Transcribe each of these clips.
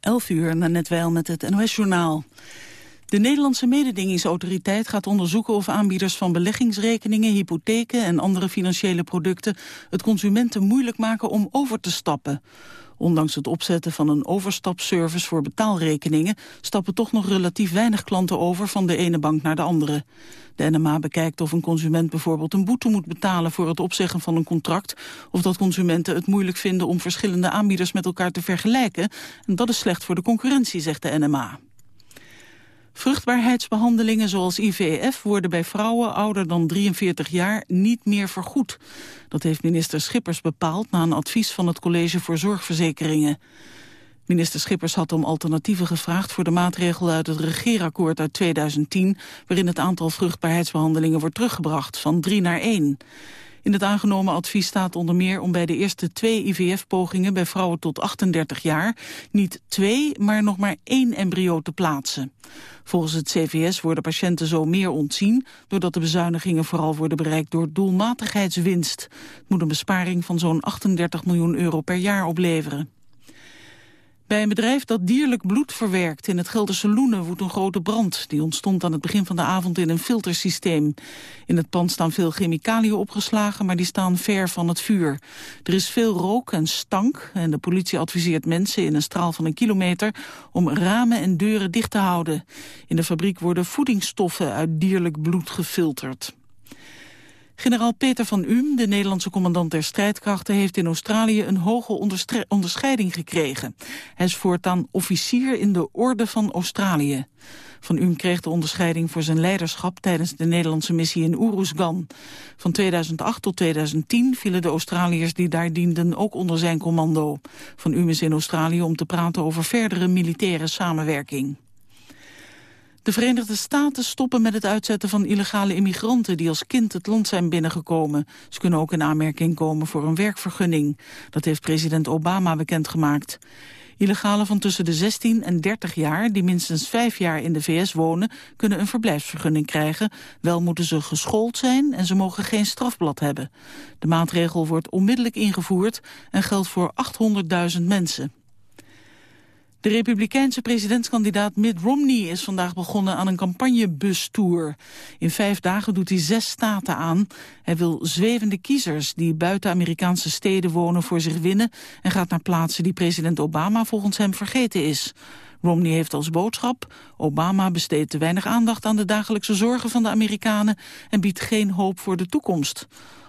11 uur, net wel met het NOS-journaal. De Nederlandse mededingingsautoriteit gaat onderzoeken of aanbieders van beleggingsrekeningen, hypotheken en andere financiële producten het consumenten moeilijk maken om over te stappen. Ondanks het opzetten van een overstapservice voor betaalrekeningen stappen toch nog relatief weinig klanten over van de ene bank naar de andere. De NMA bekijkt of een consument bijvoorbeeld een boete moet betalen voor het opzeggen van een contract, of dat consumenten het moeilijk vinden om verschillende aanbieders met elkaar te vergelijken. En dat is slecht voor de concurrentie, zegt de NMA. Vruchtbaarheidsbehandelingen zoals IVF worden bij vrouwen ouder dan 43 jaar niet meer vergoed. Dat heeft minister Schippers bepaald na een advies van het College voor Zorgverzekeringen. Minister Schippers had om alternatieven gevraagd voor de maatregel uit het regeerakkoord uit 2010, waarin het aantal vruchtbaarheidsbehandelingen wordt teruggebracht van 3 naar 1. In het aangenomen advies staat onder meer om bij de eerste twee IVF-pogingen bij vrouwen tot 38 jaar niet twee, maar nog maar één embryo te plaatsen. Volgens het CVS worden patiënten zo meer ontzien, doordat de bezuinigingen vooral worden bereikt door doelmatigheidswinst. Het moet een besparing van zo'n 38 miljoen euro per jaar opleveren. Bij een bedrijf dat dierlijk bloed verwerkt in het Gelderse Loenen woedt een grote brand. Die ontstond aan het begin van de avond in een filtersysteem. In het pand staan veel chemicaliën opgeslagen, maar die staan ver van het vuur. Er is veel rook en stank en de politie adviseert mensen in een straal van een kilometer om ramen en deuren dicht te houden. In de fabriek worden voedingsstoffen uit dierlijk bloed gefilterd. Generaal Peter van Uhm, de Nederlandse commandant der strijdkrachten... heeft in Australië een hoge onderscheiding gekregen. Hij is voortaan officier in de Orde van Australië. Van Uhm kreeg de onderscheiding voor zijn leiderschap... tijdens de Nederlandse missie in Uruzgan. Van 2008 tot 2010 vielen de Australiërs die daar dienden... ook onder zijn commando. Van Uhm is in Australië om te praten over verdere militaire samenwerking. De Verenigde Staten stoppen met het uitzetten van illegale immigranten die als kind het land zijn binnengekomen. Ze kunnen ook in aanmerking komen voor een werkvergunning. Dat heeft president Obama bekendgemaakt. Illegalen van tussen de 16 en 30 jaar die minstens vijf jaar in de VS wonen kunnen een verblijfsvergunning krijgen. Wel moeten ze geschoold zijn en ze mogen geen strafblad hebben. De maatregel wordt onmiddellijk ingevoerd en geldt voor 800.000 mensen. De republikeinse presidentskandidaat Mitt Romney is vandaag begonnen aan een campagnebustour. In vijf dagen doet hij zes staten aan. Hij wil zwevende kiezers die buiten Amerikaanse steden wonen voor zich winnen... en gaat naar plaatsen die president Obama volgens hem vergeten is. Romney heeft als boodschap... Obama besteedt te weinig aandacht aan de dagelijkse zorgen van de Amerikanen... en biedt geen hoop voor de toekomst.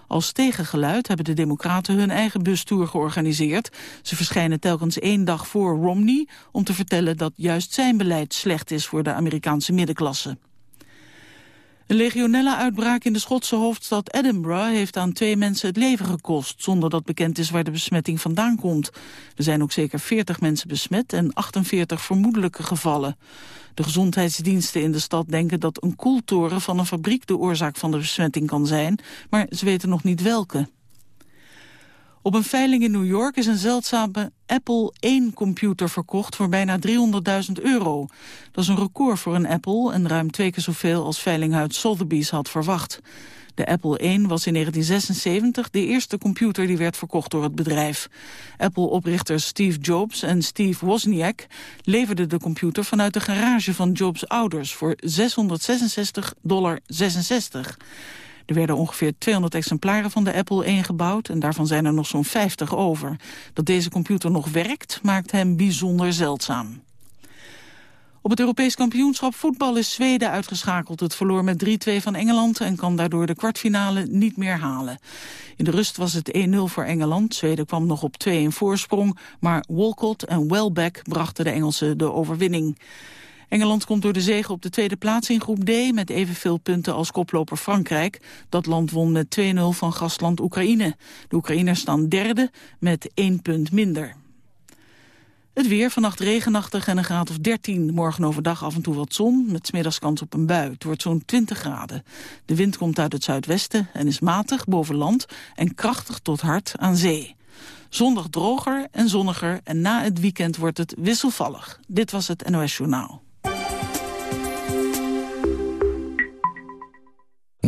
Als tegengeluid hebben de democraten hun eigen bustour georganiseerd. Ze verschijnen telkens één dag voor Romney om te vertellen dat juist zijn beleid slecht is voor de Amerikaanse middenklasse. Een legionella-uitbraak in de Schotse hoofdstad Edinburgh heeft aan twee mensen het leven gekost, zonder dat bekend is waar de besmetting vandaan komt. Er zijn ook zeker 40 mensen besmet en 48 vermoedelijke gevallen. De gezondheidsdiensten in de stad denken dat een koeltoren van een fabriek de oorzaak van de besmetting kan zijn, maar ze weten nog niet welke. Op een veiling in New York is een zeldzame Apple 1-computer verkocht voor bijna 300.000 euro. Dat is een record voor een Apple en ruim twee keer zoveel als veilinghuis Sotheby's had verwacht. De Apple 1 was in 1976 de eerste computer die werd verkocht door het bedrijf. Apple-oprichters Steve Jobs en Steve Wozniak leverden de computer vanuit de garage van Jobs' ouders voor 666,66 dollar. Er werden ongeveer 200 exemplaren van de Apple 1 gebouwd en daarvan zijn er nog zo'n 50 over. Dat deze computer nog werkt maakt hem bijzonder zeldzaam. Op het Europees kampioenschap voetbal is Zweden uitgeschakeld. Het verloor met 3-2 van Engeland en kan daardoor de kwartfinale niet meer halen. In de rust was het 1-0 voor Engeland. Zweden kwam nog op 2 in voorsprong, maar Walcott en Welbeck brachten de Engelsen de overwinning. Engeland komt door de zege op de tweede plaats in groep D... met evenveel punten als koploper Frankrijk. Dat land won met 2-0 van gastland Oekraïne. De Oekraïners staan derde met één punt minder. Het weer, vannacht regenachtig en een graad of 13. Morgen overdag af en toe wat zon, met smiddags kans op een bui. Het wordt zo'n 20 graden. De wind komt uit het zuidwesten en is matig boven land... en krachtig tot hard aan zee. Zondag droger en zonniger en na het weekend wordt het wisselvallig. Dit was het NOS Journaal.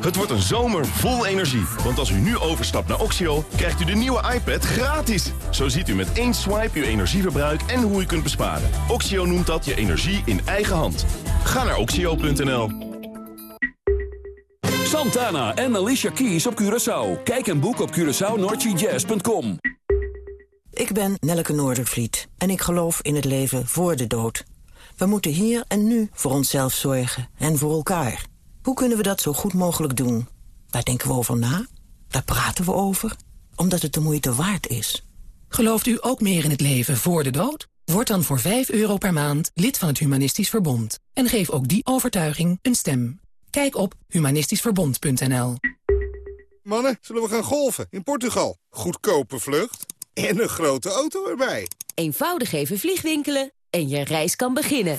Het wordt een zomer vol energie. Want als u nu overstapt naar Oxio, krijgt u de nieuwe iPad gratis. Zo ziet u met één swipe uw energieverbruik en hoe u kunt besparen. Oxio noemt dat je energie in eigen hand. Ga naar oxio.nl. Santana en Alicia Keys op Curaçao. Kijk en boek op CuraçaoNoordseaJazz.com. Ik ben Nelleke Noordervliet en ik geloof in het leven voor de dood. We moeten hier en nu voor onszelf zorgen en voor elkaar. Hoe kunnen we dat zo goed mogelijk doen? Daar denken we over na, daar praten we over, omdat het de moeite waard is. Gelooft u ook meer in het leven voor de dood? Word dan voor 5 euro per maand lid van het Humanistisch Verbond. En geef ook die overtuiging een stem. Kijk op humanistischverbond.nl Mannen, zullen we gaan golfen in Portugal? Goedkope vlucht en een grote auto erbij. Eenvoudig even vliegwinkelen en je reis kan beginnen.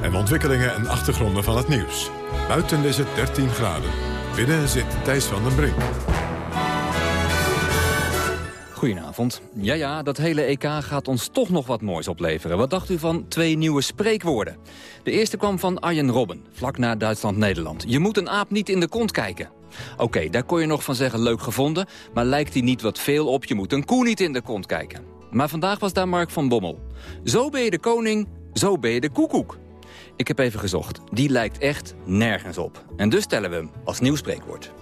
En ontwikkelingen en achtergronden van het nieuws. Buiten is het 13 graden. Binnen zit Thijs van den Brink. Goedenavond. Ja, ja, dat hele EK gaat ons toch nog wat moois opleveren. Wat dacht u van twee nieuwe spreekwoorden? De eerste kwam van Arjen Robben, vlak na Duitsland-Nederland. Je moet een aap niet in de kont kijken. Oké, daar kon je nog van zeggen leuk gevonden... maar lijkt die niet wat veel op je moet een koe niet in de kont kijken. Maar vandaag was daar Mark van Bommel. Zo ben je de koning, zo ben je de koekoek. Ik heb even gezocht. Die lijkt echt nergens op. En dus stellen we hem als nieuw spreekwoord.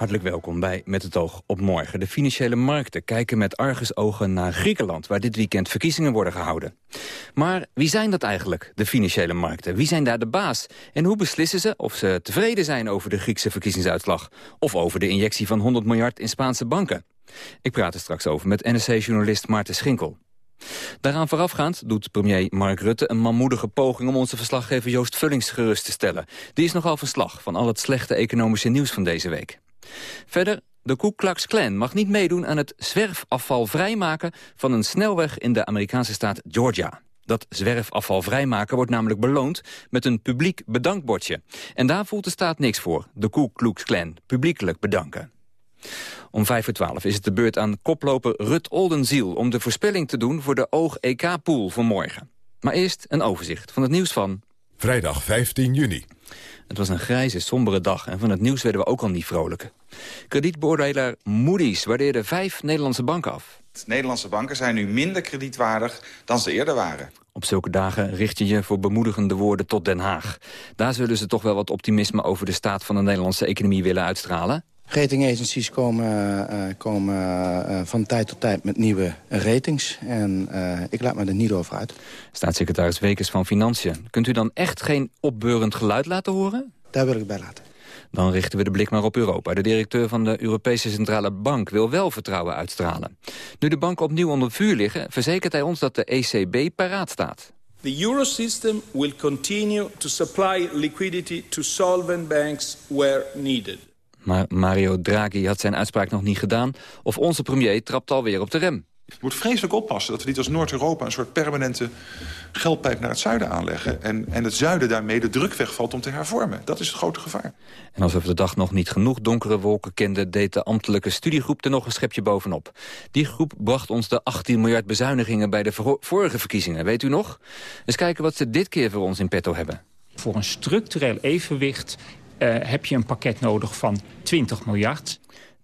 Hartelijk welkom bij Met het oog op morgen. De financiële markten kijken met argusogen naar Griekenland... waar dit weekend verkiezingen worden gehouden. Maar wie zijn dat eigenlijk, de financiële markten? Wie zijn daar de baas? En hoe beslissen ze of ze tevreden zijn over de Griekse verkiezingsuitslag... of over de injectie van 100 miljard in Spaanse banken? Ik praat er straks over met NRC-journalist Maarten Schinkel. Daaraan voorafgaand doet premier Mark Rutte een manmoedige poging... om onze verslaggever Joost Vullings gerust te stellen. Die is nogal verslag van al het slechte economische nieuws van deze week. Verder, de Ku Klux Klan mag niet meedoen aan het zwerfafval vrijmaken... van een snelweg in de Amerikaanse staat Georgia. Dat zwerfafval vrijmaken wordt namelijk beloond met een publiek bedankbordje. En daar voelt de staat niks voor, de Ku Klux Klan, publiekelijk bedanken. Om vijf voor twaalf is het de beurt aan koploper Rut Oldenziel... om de voorspelling te doen voor de Oog-EK-pool voor morgen. Maar eerst een overzicht van het nieuws van... Vrijdag 15 juni. Het was een grijze, sombere dag en van het nieuws werden we ook al niet vrolijk. Kredietbeoordelaar Moody's waardeerde vijf Nederlandse banken af. Nederlandse banken zijn nu minder kredietwaardig dan ze eerder waren. Op zulke dagen richt je je voor bemoedigende woorden tot Den Haag. Daar zullen ze toch wel wat optimisme over de staat van de Nederlandse economie willen uitstralen. Rating agencies komen, uh, komen uh, van tijd tot tijd met nieuwe ratings. En uh, ik laat me er niet over uit. Staatssecretaris Wekers van Financiën. Kunt u dan echt geen opbeurend geluid laten horen? Daar wil ik bij laten. Dan richten we de blik maar op Europa. De directeur van de Europese Centrale Bank wil wel vertrouwen uitstralen. Nu de banken opnieuw onder vuur liggen, verzekert hij ons dat de ECB paraat staat. The Eurosystem will continue to supply liquidity to solvent banks where needed. Maar Mario Draghi had zijn uitspraak nog niet gedaan... of onze premier trapt alweer op de rem. We moeten vreselijk oppassen dat we niet als Noord-Europa... een soort permanente geldpijp naar het zuiden aanleggen... En, en het zuiden daarmee de druk wegvalt om te hervormen. Dat is het grote gevaar. En alsof de dag nog niet genoeg donkere wolken kende... deed de ambtelijke studiegroep er nog een schepje bovenop. Die groep bracht ons de 18 miljard bezuinigingen... bij de vorige verkiezingen, weet u nog? Eens kijken wat ze dit keer voor ons in petto hebben. Voor een structureel evenwicht heb je een pakket nodig van 20 miljard.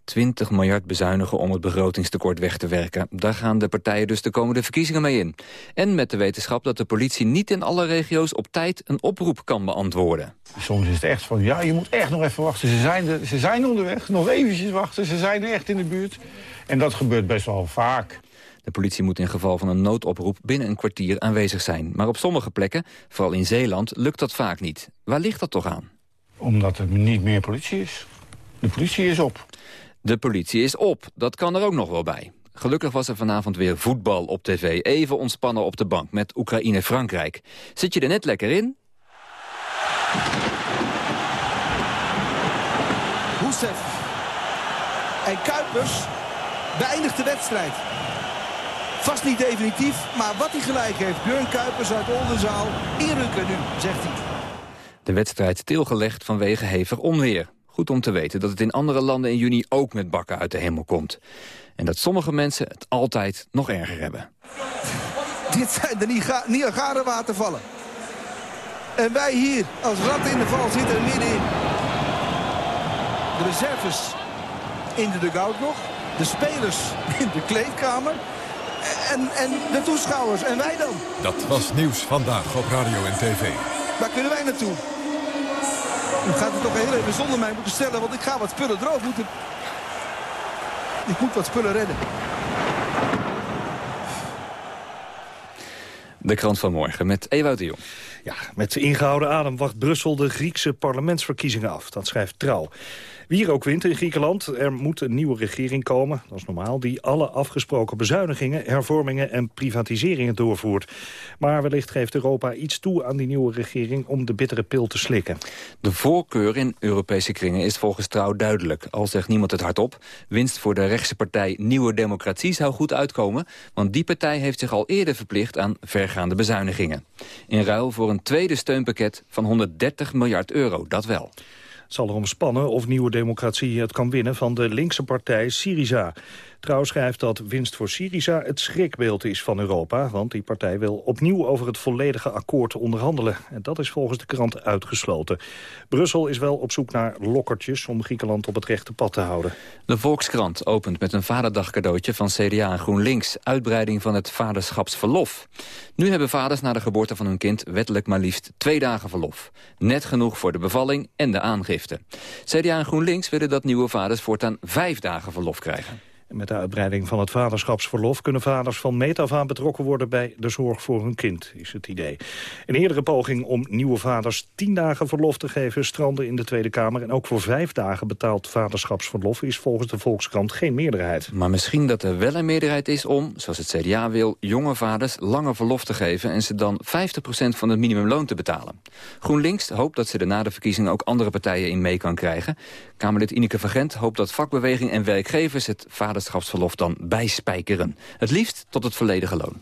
20 miljard bezuinigen om het begrotingstekort weg te werken. Daar gaan de partijen dus de komende verkiezingen mee in. En met de wetenschap dat de politie niet in alle regio's op tijd een oproep kan beantwoorden. Soms is het echt van, ja, je moet echt nog even wachten. Ze zijn, er, ze zijn onderweg, nog eventjes wachten. Ze zijn echt in de buurt. En dat gebeurt best wel vaak. De politie moet in geval van een noodoproep binnen een kwartier aanwezig zijn. Maar op sommige plekken, vooral in Zeeland, lukt dat vaak niet. Waar ligt dat toch aan? Omdat er niet meer politie is. De politie is op. De politie is op, dat kan er ook nog wel bij. Gelukkig was er vanavond weer voetbal op tv. Even ontspannen op de bank met Oekraïne-Frankrijk. Zit je er net lekker in? Hoesef en Kuipers beëindigt de wedstrijd. Vast niet definitief, maar wat hij gelijk heeft. Björn Kuipers uit Oldenzaal. Inrukken nu, zegt hij. De wedstrijd stilgelegd vanwege hevig onweer. Goed om te weten dat het in andere landen in juni ook met bakken uit de hemel komt. En dat sommige mensen het altijd nog erger hebben. Dit zijn de Niagara watervallen. En wij hier als ratten in de val zitten er middenin. De reserves in de dugout nog. De spelers in de kleedkamer. En, en de toeschouwers. En wij dan? Dat was Nieuws Vandaag op Radio en TV. Waar kunnen wij naartoe? U gaat het toch heel even zonder mij moeten stellen, want ik ga wat spullen droog moeten. Ik moet wat spullen redden. De krant van morgen met Ewout de Jong. Ja, met ingehouden adem wacht Brussel de Griekse parlementsverkiezingen af. Dat schrijft Trouw. Wie er ook wint in Griekenland, er moet een nieuwe regering komen, dat is normaal, die alle afgesproken bezuinigingen, hervormingen en privatiseringen doorvoert. Maar wellicht geeft Europa iets toe aan die nieuwe regering om de bittere pil te slikken. De voorkeur in Europese kringen is volgens Trouw duidelijk. Al zegt niemand het hardop, winst voor de rechtse partij Nieuwe Democratie zou goed uitkomen, want die partij heeft zich al eerder verplicht aan vergaande bezuinigingen. In ruil voor een tweede steunpakket van 130 miljard euro, dat wel. Het zal erom spannen of Nieuwe Democratie het kan winnen van de linkse partij Syriza. Trouw schrijft dat winst voor Syriza het schrikbeeld is van Europa... want die partij wil opnieuw over het volledige akkoord onderhandelen. En dat is volgens de krant uitgesloten. Brussel is wel op zoek naar lokkertjes om Griekenland op het rechte pad te houden. De Volkskrant opent met een vaderdagcadeautje van CDA en GroenLinks... uitbreiding van het vaderschapsverlof. Nu hebben vaders na de geboorte van hun kind wettelijk maar liefst twee dagen verlof. Net genoeg voor de bevalling en de aangifte. CDA en GroenLinks willen dat nieuwe vaders voortaan vijf dagen verlof krijgen. Met de uitbreiding van het vaderschapsverlof kunnen vaders van meet af aan betrokken worden bij de zorg voor hun kind, is het idee. Een eerdere poging om nieuwe vaders tien dagen verlof te geven strandde in de Tweede Kamer. En ook voor vijf dagen betaald vaderschapsverlof is volgens de Volkskrant geen meerderheid. Maar misschien dat er wel een meerderheid is om, zoals het CDA wil, jonge vaders langer verlof te geven en ze dan 50% van het minimumloon te betalen. GroenLinks hoopt dat ze er na de verkiezingen ook andere partijen in mee kan krijgen. Kamerlid Ineke van Gent hoopt dat vakbeweging en werkgevers het vader vaderschapsverlof dan bijspijkeren. Het liefst tot het volledige loon.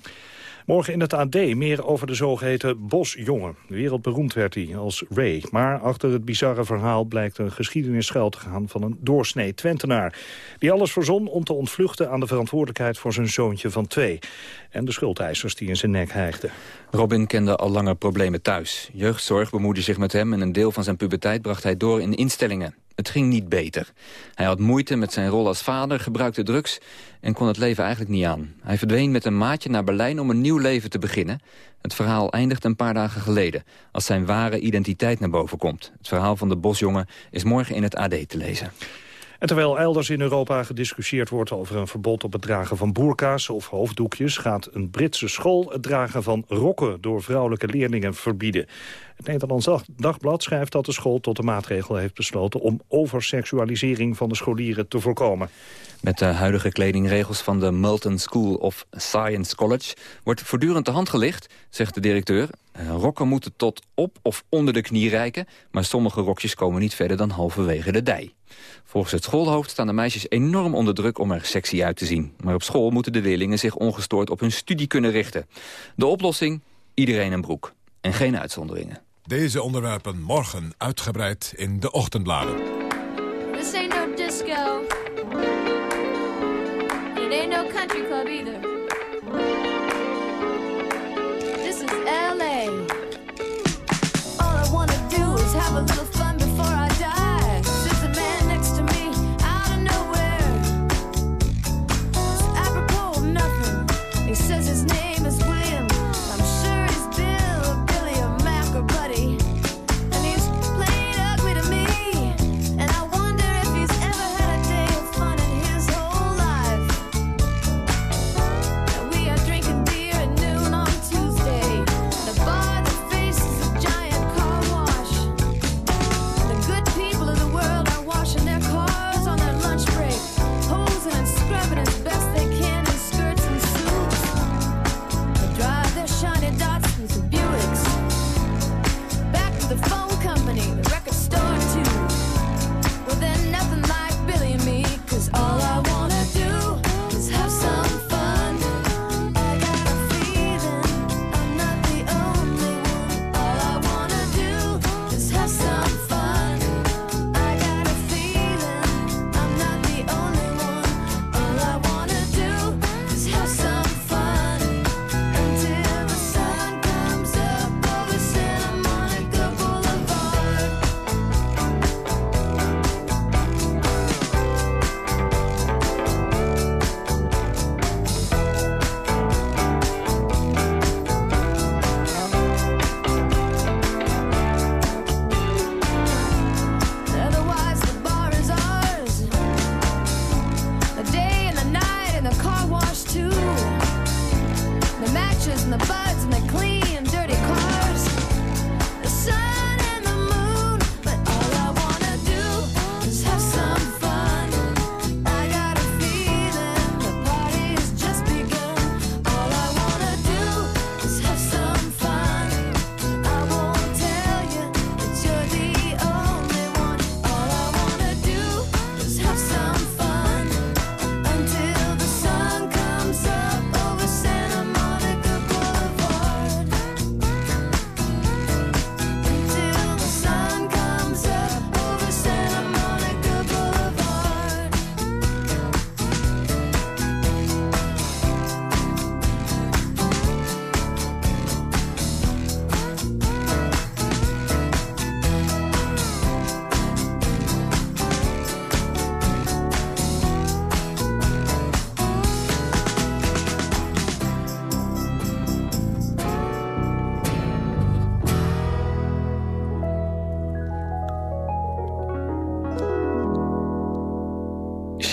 Morgen in het AD meer over de zogeheten Bosjongen. Wereldberoemd werd hij als Ray. Maar achter het bizarre verhaal blijkt een geschiedenis schuil te gaan... van een doorsnee Twentenaar. Die alles verzon om te ontvluchten aan de verantwoordelijkheid... voor zijn zoontje van twee. En de schuldeisers die in zijn nek hijgden. Robin kende al langer problemen thuis. Jeugdzorg bemoeide zich met hem... en een deel van zijn puberteit bracht hij door in instellingen. Het ging niet beter. Hij had moeite met zijn rol als vader, gebruikte drugs en kon het leven eigenlijk niet aan. Hij verdween met een maatje naar Berlijn om een nieuw leven te beginnen. Het verhaal eindigt een paar dagen geleden, als zijn ware identiteit naar boven komt. Het verhaal van de bosjongen is morgen in het AD te lezen. En terwijl elders in Europa gediscussieerd wordt over een verbod op het dragen van boerka's of hoofddoekjes, gaat een Britse school het dragen van rokken door vrouwelijke leerlingen verbieden. Het Nederlands Dagblad schrijft dat de school tot de maatregel heeft besloten om overseksualisering van de scholieren te voorkomen. Met de huidige kledingregels van de Multon School of Science College wordt voortdurend de hand gelicht, zegt de directeur. Eh, rokken moeten tot op of onder de knie reiken, maar sommige rokjes komen niet verder dan halverwege de dij. Volgens het schoolhoofd staan de meisjes enorm onder druk om er sexy uit te zien. Maar op school moeten de leerlingen zich ongestoord op hun studie kunnen richten. De oplossing? Iedereen een broek. En geen uitzonderingen. Deze onderwerpen morgen uitgebreid in de ochtendbladen. This ain't no disco. It ain't no country club either.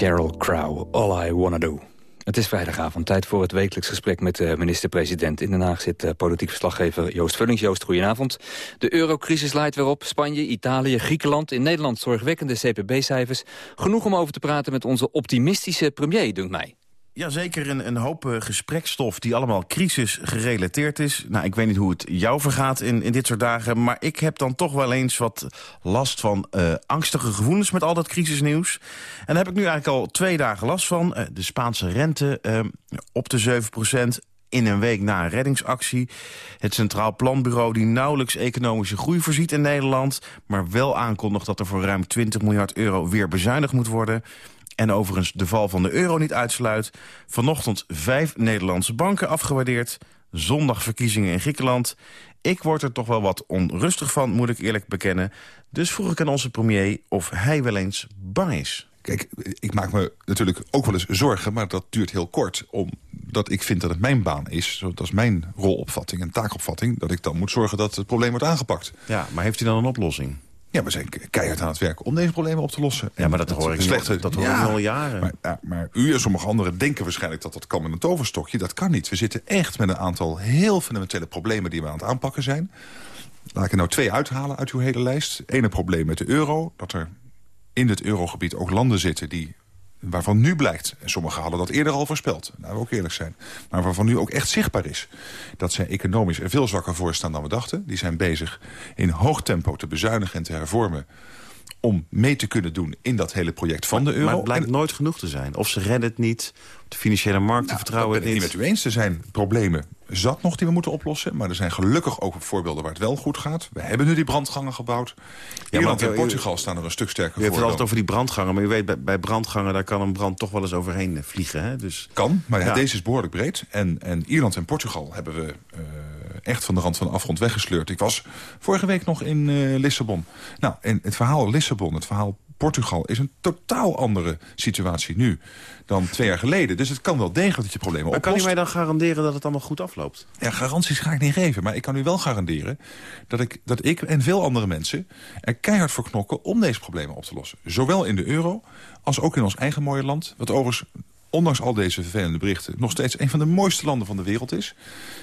Sheryl Crow, All I Wanna Do. Het is vrijdagavond, tijd voor het wekelijks gesprek met de minister-president. In Den Haag zit uh, politiek verslaggever Joost Vullings. Joost, goedenavond. De eurocrisis laait weer op. Spanje, Italië, Griekenland. In Nederland zorgwekkende CPB-cijfers. Genoeg om over te praten met onze optimistische premier, dunkt mij. Ja, zeker een, een hoop uh, gesprekstof die allemaal crisis gerelateerd is. Nou, ik weet niet hoe het jou vergaat in, in dit soort dagen... maar ik heb dan toch wel eens wat last van uh, angstige gevoelens met al dat crisisnieuws. En daar heb ik nu eigenlijk al twee dagen last van. Uh, de Spaanse rente op de 7% in een week na een reddingsactie. Het Centraal Planbureau die nauwelijks economische groei voorziet in Nederland... maar wel aankondigt dat er voor ruim 20 miljard euro weer bezuinigd moet worden... En overigens de val van de euro niet uitsluit. Vanochtend vijf Nederlandse banken afgewaardeerd. Zondag verkiezingen in Griekenland. Ik word er toch wel wat onrustig van, moet ik eerlijk bekennen. Dus vroeg ik aan onze premier of hij wel eens bang is. Kijk, ik maak me natuurlijk ook wel eens zorgen, maar dat duurt heel kort. Omdat ik vind dat het mijn baan is, dat is mijn rolopvatting en taakopvatting... dat ik dan moet zorgen dat het probleem wordt aangepakt. Ja, maar heeft u dan een oplossing? Ja, we zijn keihard aan het werk om deze problemen op te lossen. Ja, maar dat, dat hoor ik, slechte, dat hoor ja, ik al jaren. Maar, ja, maar, u en sommige anderen denken waarschijnlijk dat dat kan met een toverstokje. Dat kan niet. We zitten echt met een aantal heel fundamentele problemen die we aan het aanpakken zijn. Laat ik er nou twee uithalen uit uw hele lijst. Ene probleem met de euro. Dat er in het eurogebied ook landen zitten die waarvan nu blijkt, en sommigen hadden dat eerder al voorspeld... laten we ook eerlijk zijn, maar waarvan nu ook echt zichtbaar is... dat zij economisch er veel zwakker voor staan dan we dachten. Die zijn bezig in hoog tempo te bezuinigen en te hervormen om mee te kunnen doen in dat hele project van de euro. Maar het blijkt nooit genoeg te zijn. Of ze redden het niet, de financiële markten nou, vertrouwen het niet. niet met u eens. Er zijn problemen zat nog die we moeten oplossen. Maar er zijn gelukkig ook voorbeelden waar het wel goed gaat. We hebben nu die brandgangen gebouwd. Ja, Ierland en Portugal staan er een stuk sterker voor. Je hebt het altijd over die brandgangen. Maar je weet, bij, bij brandgangen daar kan een brand toch wel eens overheen eh, vliegen. Hè? Dus, kan, maar ja. deze is behoorlijk breed. En, en Ierland en Portugal hebben we... Uh, echt van de rand van de afgrond weggesleurd. Ik was vorige week nog in uh, Lissabon. Nou, en het verhaal Lissabon, het verhaal Portugal is een totaal andere situatie nu dan twee jaar geleden. Dus het kan wel degelijk dat je problemen maar oplost. kan u mij dan garanderen dat het allemaal goed afloopt? Ja, garanties ga ik niet geven. Maar ik kan u wel garanderen dat ik, dat ik en veel andere mensen... er keihard voor knokken om deze problemen op te lossen. Zowel in de euro als ook in ons eigen mooie land. Wat overigens ondanks al deze vervelende berichten... nog steeds een van de mooiste landen van de wereld is.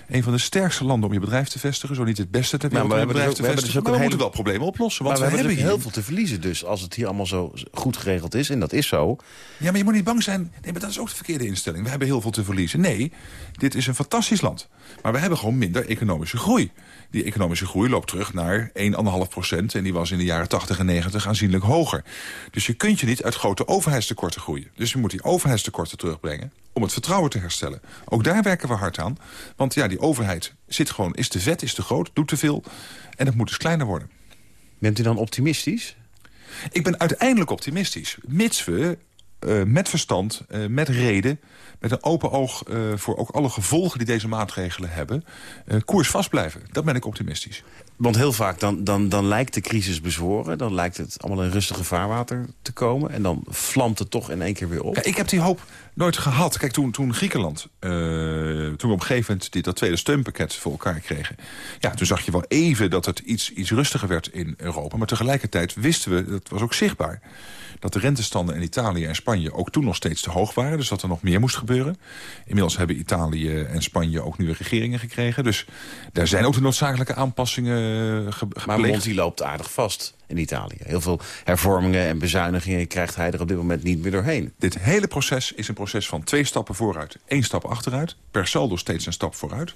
Een van de sterkste landen om je bedrijf te vestigen. Zo niet het beste ter wereld om je bedrijf te vestigen. Dus maar we moeten wel problemen oplossen. Want maar we, hebben hier heel veel te verliezen dus. Als het hier allemaal zo goed geregeld is. En dat is zo. Ja, maar je moet niet bang zijn. Nee, maar dat is ook de verkeerde instelling. We hebben heel veel te verliezen. Nee, dit is een fantastisch land. Maar we hebben gewoon minder economische groei. Die economische groei loopt terug naar 1,5 procent. En die was in de jaren 80 en 90 aanzienlijk hoger. Dus je kunt je niet uit grote overheidstekorten groeien. Dus je moet die overheidstekorten terugbrengen om het vertrouwen te herstellen. Ook daar werken we hard aan. Want ja, die overheid zit gewoon, is te vet, is te groot, doet te veel. En dat moet dus kleiner worden. Bent u dan optimistisch? Ik ben uiteindelijk optimistisch. Mits we uh, met verstand, uh, met reden met een open oog uh, voor ook alle gevolgen die deze maatregelen hebben... Koers vast blijven. Dat ben ik optimistisch. Want heel vaak dan, dan, dan lijkt de crisis bezworen. Dan lijkt het allemaal in rustige vaarwater te komen. En dan vlamt het toch in één keer weer op. Ja, ik heb die hoop nooit gehad. Kijk, toen, toen Griekenland, toen we op een gegeven moment dit, dat tweede steunpakket voor elkaar kregen... ja, toen zag je wel even dat het iets, iets rustiger werd in Europa. Maar tegelijkertijd wisten we, dat was ook zichtbaar dat de rentestanden in Italië en Spanje ook toen nog steeds te hoog waren. Dus dat er nog meer moest gebeuren. Inmiddels hebben Italië en Spanje ook nieuwe regeringen gekregen. Dus daar zijn ook de noodzakelijke aanpassingen ge gepleegd. Maar Monti loopt aardig vast in Italië. Heel veel hervormingen en bezuinigingen krijgt hij er op dit moment niet meer doorheen. Dit hele proces is een proces van twee stappen vooruit, één stap achteruit. Per saldo steeds een stap vooruit.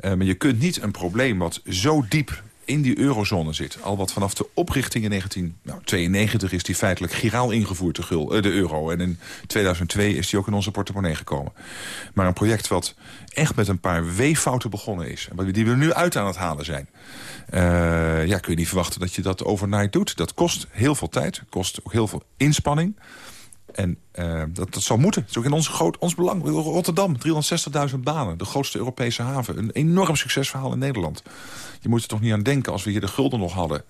Uh, maar je kunt niet een probleem wat zo diep in die eurozone zit. Al wat vanaf de oprichting in 1992 is die feitelijk giraal ingevoerd, de, gul, de euro. En in 2002 is die ook in onze portemonnee gekomen. Maar een project wat echt met een paar weeffouten begonnen is. En die we nu uit aan het halen zijn. Uh, ja, kun je niet verwachten dat je dat overnight doet. Dat kost heel veel tijd, kost ook heel veel inspanning. En uh, dat, dat zal moeten. Het is ook in ons, groot, ons belang. Rotterdam, 360.000 banen. De grootste Europese haven. Een enorm succesverhaal in Nederland. Je moet er toch niet aan denken als we hier de gulden nog hadden.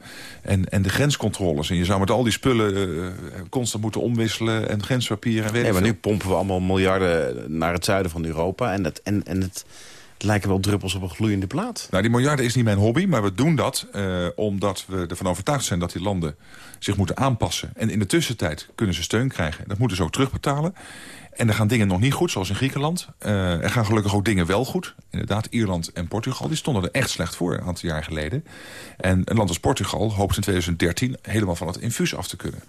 En, en de grenscontroles. En je zou met al die spullen uh, constant moeten omwisselen. En grenspapier en weet Nee, maar nu pompen we allemaal miljarden naar het zuiden van Europa. En het, en, en het Het lijken wel druppels op een gloeiende plaat. Nou, die miljarden is niet mijn hobby, maar we doen dat eh, omdat we ervan overtuigd zijn dat die landen zich moeten aanpassen. En in de tussentijd kunnen ze steun krijgen. Dat moeten ze ook terugbetalen. En er gaan dingen nog niet goed, zoals in Griekenland. Eh, er gaan gelukkig ook dingen wel goed. Inderdaad, Ierland en Portugal die stonden er echt slecht voor een aantal jaar geleden. En een land als Portugal hoopt in 2013 helemaal van het infuus af te kunnen.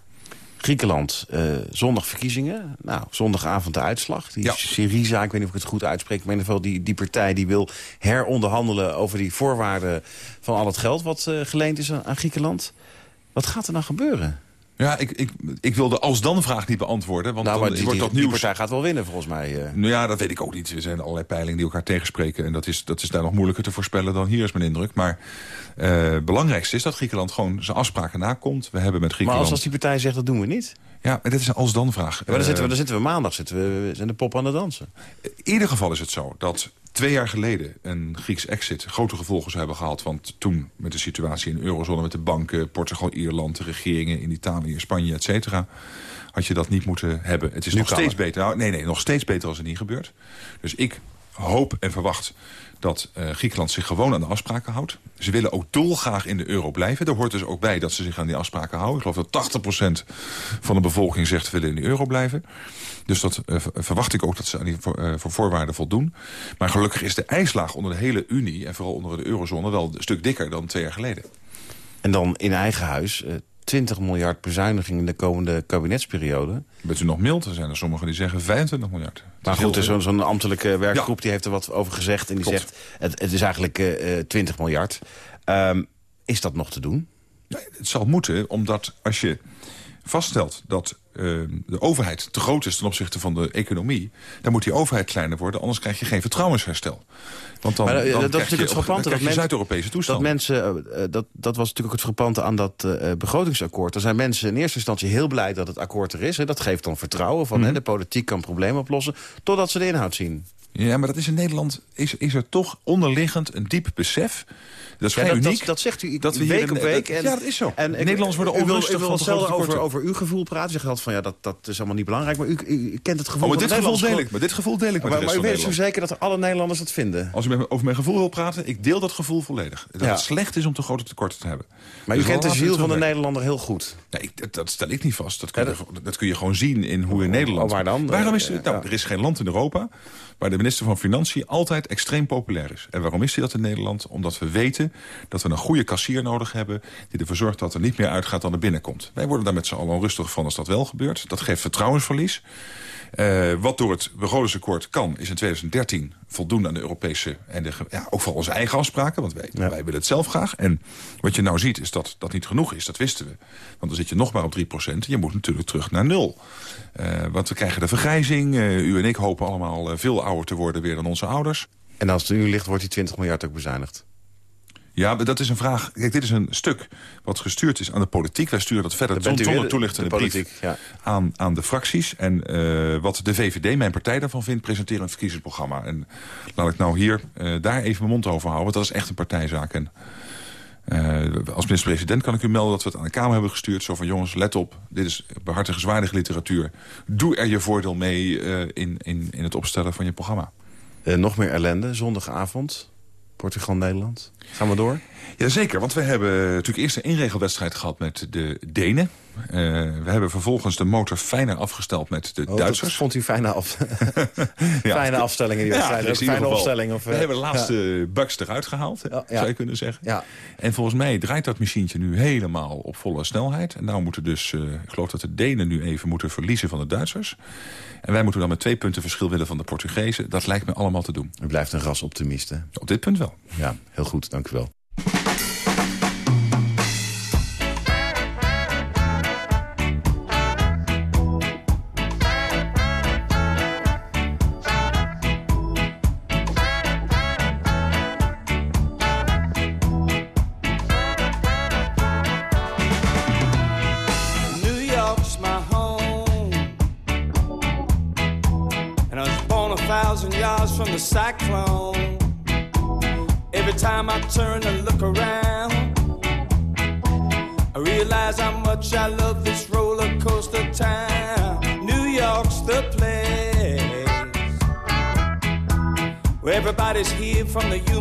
Griekenland, eh, zondag verkiezingen. Nou, zondagavond de uitslag. Die Syriza, ik weet niet of ik het goed uitspreek... maar in ieder geval die, die partij die wil heronderhandelen... over die voorwaarden van al het geld wat uh, geleend is aan, aan Griekenland. Wat gaat er nou gebeuren? Ja, ik, ik, ik wil de als-dan-vraag niet beantwoorden. Want nou, dan die, wordt dat die, nieuws. die partij gaat wel winnen, volgens mij. Uh. Nou ja, dat weet ik ook niet. Er zijn allerlei peilingen die elkaar tegenspreken. En dat is, dat is daar nog moeilijker te voorspellen dan hier is mijn indruk. Maar uh, het belangrijkste is dat Griekenland gewoon zijn afspraken nakomt. We hebben met Griekenland... Maar als, als die partij zegt, dat doen we niet? Ja, maar dit is een als-dan-vraag. Ja, maar dan, zitten we, dan zitten we maandag, zitten we, zijn de pop aan het dansen. In ieder geval is het zo dat twee jaar geleden een Grieks exit grote gevolgen zou hebben gehad. Want toen met de situatie in de eurozone met de banken, Portugal, Ierland, de regeringen in Italië, Spanje, et cetera, had je dat niet moeten hebben. Het is Nu nog steeds beter. Nou, nee, nee, nog steeds beter als het niet gebeurt. Dus ik hoop en verwacht dat uh, Griekenland zich gewoon aan de afspraken houdt. Ze willen ook dolgraag in de euro blijven. Er hoort dus ook bij dat ze zich aan die afspraken houden. Ik geloof dat 80% van de bevolking zegt willen in de euro blijven. Dus dat uh, verwacht ik ook dat ze aan die uh, voor voorwaarden voldoen. Maar gelukkig is de ijslaag onder de hele Unie... en vooral onder de eurozone wel een stuk dikker dan twee jaar geleden. En dan in eigen huis... 20 miljard bezuiniging in de komende kabinetsperiode. Bent u nog mild? Er zijn er sommigen die zeggen 25 miljard. Maar goed, zo'n zo ambtelijke werkgroep ja. die heeft er wat over gezegd. En die Klopt. zegt, het, het, is eigenlijk uh, 20 miljard. Um, is dat nog te doen? Ja, het zal moeten, omdat als je vaststelt dat uh, de overheid te groot is ten opzichte van de economie... dan moet die overheid kleiner worden, anders krijg je geen vertrouwensherstel. Want dan, maar, dan dat krijg is natuurlijk je, het frappante. Zuid-Europese toestanden. Dat, mensen, uh, dat, dat was natuurlijk ook het frappante aan dat uh, begrotingsakkoord. Er zijn mensen in eerste instantie heel blij dat het akkoord er is. Hè. Dat geeft dan vertrouwen van mm -hmm. hè, de politiek kan problemen oplossen... totdat ze de inhoud zien. Ja, maar dat is in Nederland is, is er toch onderliggend een diep besef. Dat is ja, dat, uniek. Dat, dat zegt u dat we week op week. En, ja, dat is zo. En, Nederlanders worden onrustig van over, over uw gevoel praten. Zegt altijd van ja, dat, dat is allemaal niet belangrijk. Maar u, u kent het gevoel oh, maar dit gevoel deel ik. Maar dit gevoel deel ik maar, u weet zo zeker dat er alle Nederlanders dat vinden. Als u met, over mijn gevoel wil praten, ik deel dat gevoel volledig. Dat ja. het slecht is om te grote tekorten te hebben. Maar dus u kent de ziel van de Nederlander heel goed. Nee, dat, dat, stel ik niet vast. Dat kun, je, dat kun je gewoon zien in hoe in Nederland... Oh, waar dan? Waarom is het, nou, er is geen land in Europa waar de minister van Financiën altijd extreem populair is. En waarom is hij dat in Nederland? Omdat we weten dat we een goede kassier nodig hebben... die ervoor zorgt dat er niet meer uitgaat dan er binnenkomt. Wij worden daar met z'n allen onrustig van als dat wel gebeurt. Dat geeft vertrouwensverlies. Uh, wat door het begrotingsakkoord kan, is in 2013 voldoen aan de Europese... en de, ja, ook voor onze eigen afspraken, want wij, ja. wij willen het zelf graag. En wat je nou ziet, is dat dat niet genoeg is. Dat wisten we. Want dan zit je nog maar op 3 procent. Je moet natuurlijk terug naar nul. Uh, want we krijgen de vergrijzing. Uh, u en ik hopen allemaal veel ouder te worden weer dan onze ouders. En als het nu ligt, wordt die 20 miljard ook bezuinigd? Ja, dat is een vraag. Kijk, dit is een stuk wat gestuurd is aan de politiek. Wij sturen dat verder zonder, toelichtende de politiek, brief ja. aan, aan de fracties. En uh, wat de VVD, mijn partij daarvan vindt, presenteren een verkiezingsprogramma. En laat ik nou hier uh, daar even mijn mond over houden, want dat is echt een partijzaak. En uh, als minister-president kan ik u melden dat we het aan de Kamer hebben gestuurd. Zo van jongens, let op, dit is behartigenswaardige literatuur. Doe er je voordeel mee in, in, in het opstellen van je programma. Nog meer ellende, zondagavond. Portugal-Nederland. Gaan we door? Jazeker, want we hebben natuurlijk eerst een inregelwedstrijd gehad met de Denen. Uh, we hebben vervolgens de motor fijner afgesteld met de oh, Duitsers. Dat vond u fijne, af... ja, fijne afstellingen die wedstrijd. Ja, fijne opstelling. Of, we uh, hebben de laatste ja. bugs eruit gehaald, ja, zou je kunnen zeggen. Ja. En volgens mij draait dat machientje nu helemaal op volle snelheid. En nou moeten dus, uh, ik geloof dat de Denen nu even moeten verliezen van de Duitsers. En wij moeten dan met twee punten verschil willen van de Portugezen. Dat lijkt me allemaal te doen. U blijft een rasoptimist, hè? Op dit punt wel. Ja, heel goed, dank u wel. From from the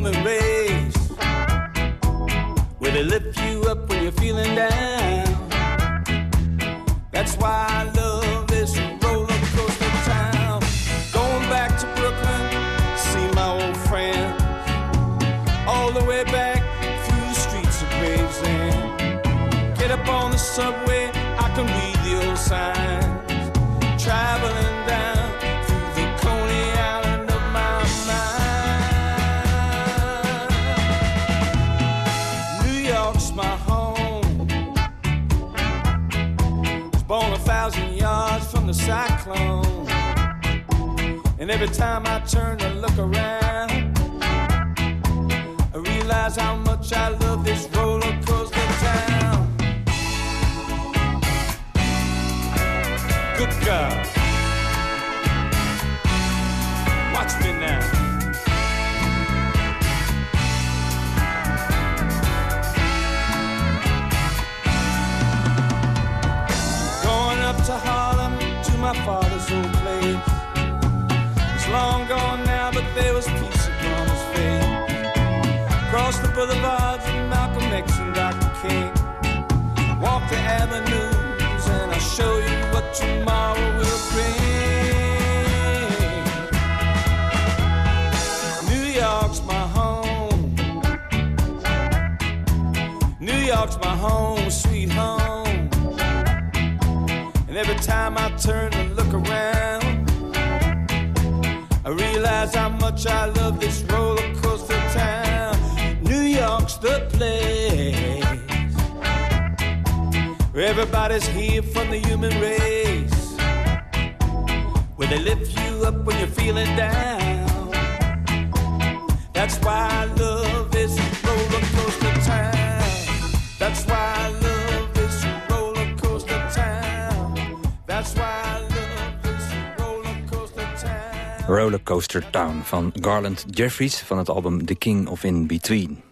Good God. Watch me now. Going up to Harlem to my father's old place. It's long gone now, but there was peace upon his face. Cross the boulevards of Malcolm X and Dr. King. Walk the I'll show you what tomorrow will bring. New York's my home. New York's my home, sweet home. And every time I turn and look around, I realize how much I love this roller coaster town. New York's the place everybody's here from the human race, where they lift you up when you're feeling down. That's why love this roller coaster town. That's why love this roller coaster town. That's why love this roller coaster town. Rollercoaster Town van Garland Jeffries van het album The King of In Between.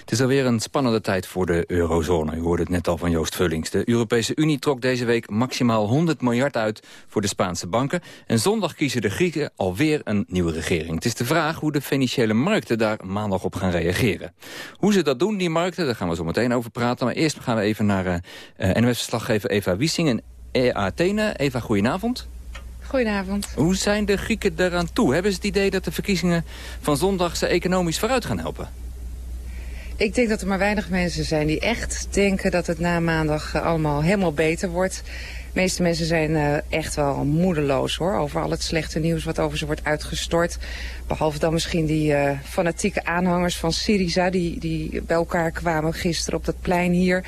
Het is alweer een spannende tijd voor de eurozone. U hoorde het net al van Joost Vullings. De Europese Unie trok deze week maximaal 100 miljard uit voor de Spaanse banken. En zondag kiezen de Grieken alweer een nieuwe regering. Het is de vraag hoe de financiële markten daar maandag op gaan reageren. Hoe ze dat doen, die markten, daar gaan we zo meteen over praten. Maar eerst gaan we even naar uh, NOS-verslaggever Eva Wiesing in eh, Athene. Eva, goedenavond. Goedenavond. Hoe zijn de Grieken eraan toe? Hebben ze het idee dat de verkiezingen van zondag ze economisch vooruit gaan helpen? Ik denk dat er maar weinig mensen zijn die echt denken dat het na maandag uh, allemaal helemaal beter wordt. De meeste mensen zijn uh, echt wel moedeloos hoor, over al het slechte nieuws wat over ze wordt uitgestort. Behalve dan misschien die uh, fanatieke aanhangers van Syriza die, die bij elkaar kwamen gisteren op dat plein hier.